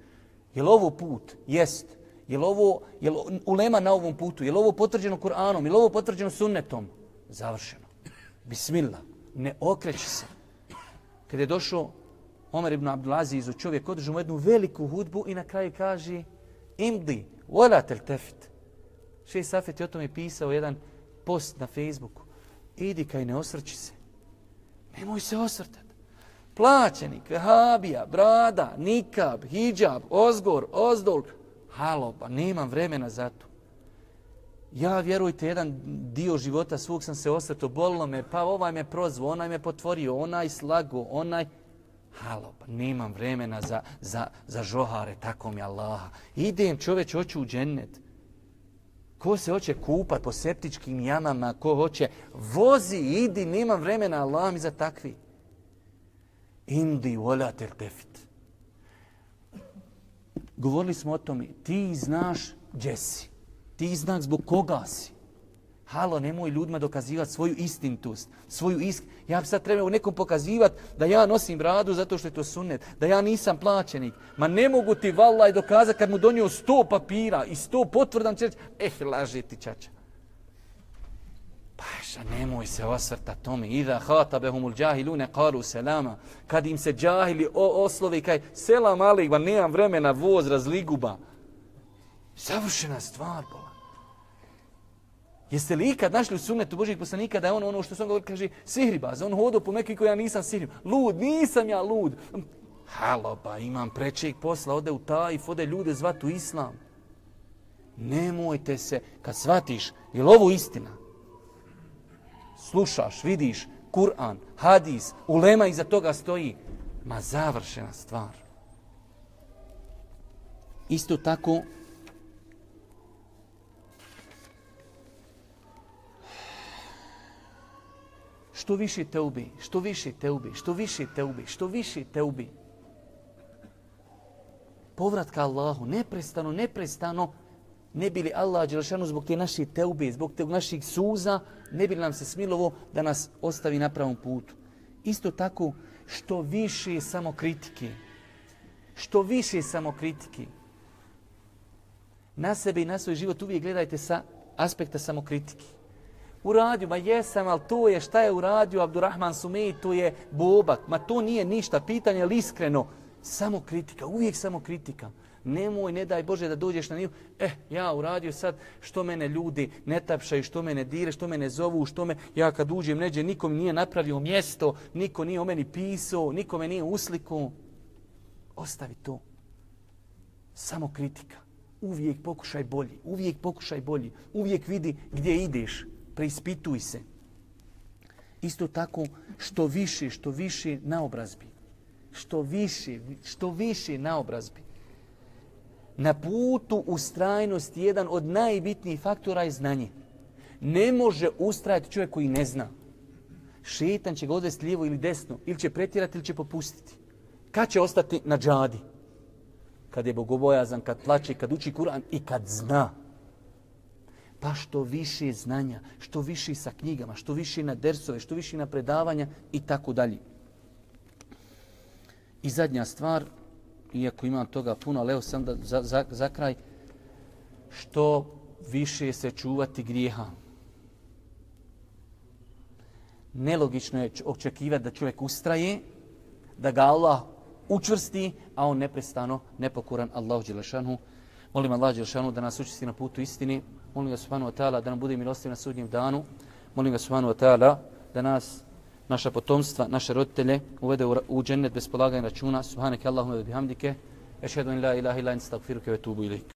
Je li ovo put? Jest. Je li ovo je li ulema na ovom putu? Je li ovo potvrđeno Kur'anom? Je li ovo potvrđeno sunnetom? Završeno. Bismillah. Ne okreći se. Kad je došao Omer ibn Abdulaziz, čovjek održao jednu veliku hudbu i na kraju kaže imdi, vola teltefit. Še Safet je o tome pisao jedan post na Facebooku. Idi kaj ne osrći se. Nemoj se osvrtati. Plaćenik, vehabija, brada, nikab, hijab, ozgor, ozdol. Halo, pa nemam vremena za to. Ja, vjerujte, jedan dio života svog sam se osrto, bolilo me, pa ovaj me prozvo, onaj me potvorio, onaj slago, onaj... Halo, pa nemam vremena za, za, za žohare, tako mi Allaha. Idem, čoveč, hoću u džennet. Ko se hoće kupat po septičkim jamama, ko hoće, vozi, idi, nemam vremena, Allah mi za takvi. Indi vola tertefit. Govorili smo o tome, ti znaš gdje si. Ti znaš zbog koga si. Halo, nemoj ljudima dokazivati svoju istintost, svoju isk. Ja bi sad trebao nekom pokazivati da ja nosim bradu zato što je to sunnet, da ja nisam plaćenik. Ma ne mogu ti vallaj dokazati kad mu donio sto papira i sto potvrdan će eh, laži ti čača. Paša, nemoj se osvrta tome. Ida hata behumul džahilune karu selama. Kad im se džahili o oslovi, kaj selam alik, ba nemam vremena, voz razliguba. Savršena stvar, bola. Jeste li ikad našli u sunnetu Božih poslanika da je on ono što sam govorio, kaže, sihribaz, on hodao po Mekke koji ja nisam sihribaz. Lud, nisam ja lud. Halo, ba, imam prečeg posla, ode u Taif, ode ljude zvat u Islam. Nemojte se, kad shvatiš, je li ovo istina? Slušaš, vidiš, Kur'an, hadis, ulema iza toga stoji. Ma završena stvar. Isto tako, što više te ubi, što više te ubi, što više te ubi, što više te ubi. Povratka Allahu, neprestano, neprestano, ne bili Allah Đelšanu zbog te naše teube, zbog te naših suza, ne bili nam se smilovo da nas ostavi na pravom putu. Isto tako, što više samo kritike, što više samo kritike, na sebe i na svoj život uvijek gledajte sa aspekta samokritike uradio, ma jesam, ali to je šta je uradio Abdurrahman Sumej, to je bobak, ma to nije ništa, pitanje je iskreno, samo kritika, uvijek samo kritika. Nemoj, ne daj Bože da dođeš na nju. eh, ja uradio sad što mene ljudi ne tapšaju, što mene dire, što mene zovu, što me, ja kad uđem neđe, nikom nije napravio mjesto, niko nije o meni pisao, niko me nije uslikao. Ostavi to. Samo kritika. Uvijek pokušaj bolji, uvijek pokušaj bolji, uvijek vidi gdje ideš preispituj se. Isto tako, što više, što više na obrazbi. Što više, što više na obrazbi. Na putu ustrajnosti jedan od najbitnijih faktora je znanje. Ne može ustrajati čovjek koji ne zna. Šetan će ga odvesti lijevo ili desno, ili će pretjerati ili će popustiti. Kad će ostati na džadi? Kad je bogobojazan, kad plače, kad uči Kur'an i kad zna pa što više znanja, što više sa knjigama, što više na dersove, što više na predavanja i tako dalje. I zadnja stvar, iako imam toga puno, ali evo sam da za, za, za kraj, što više se čuvati grijeha. Nelogično je očekivati da čovjek ustraje, da ga Allah učvrsti, a on neprestano nepokuran Allahu Đelešanu. Molim Allah Đelešanu da nas učesti na putu istini, Molim ga subhanahu wa ta'ala da nam bude milostiv na sudnjem danu. Molim ga subhanahu wa ta'ala da nas, naša potomstva, naše roditelje uvede u džennet bez polaganja računa. Subhaneke Allahumma bihamdike. Ešhedu in la ilaha illa in stagfiruke ve tubu ilik.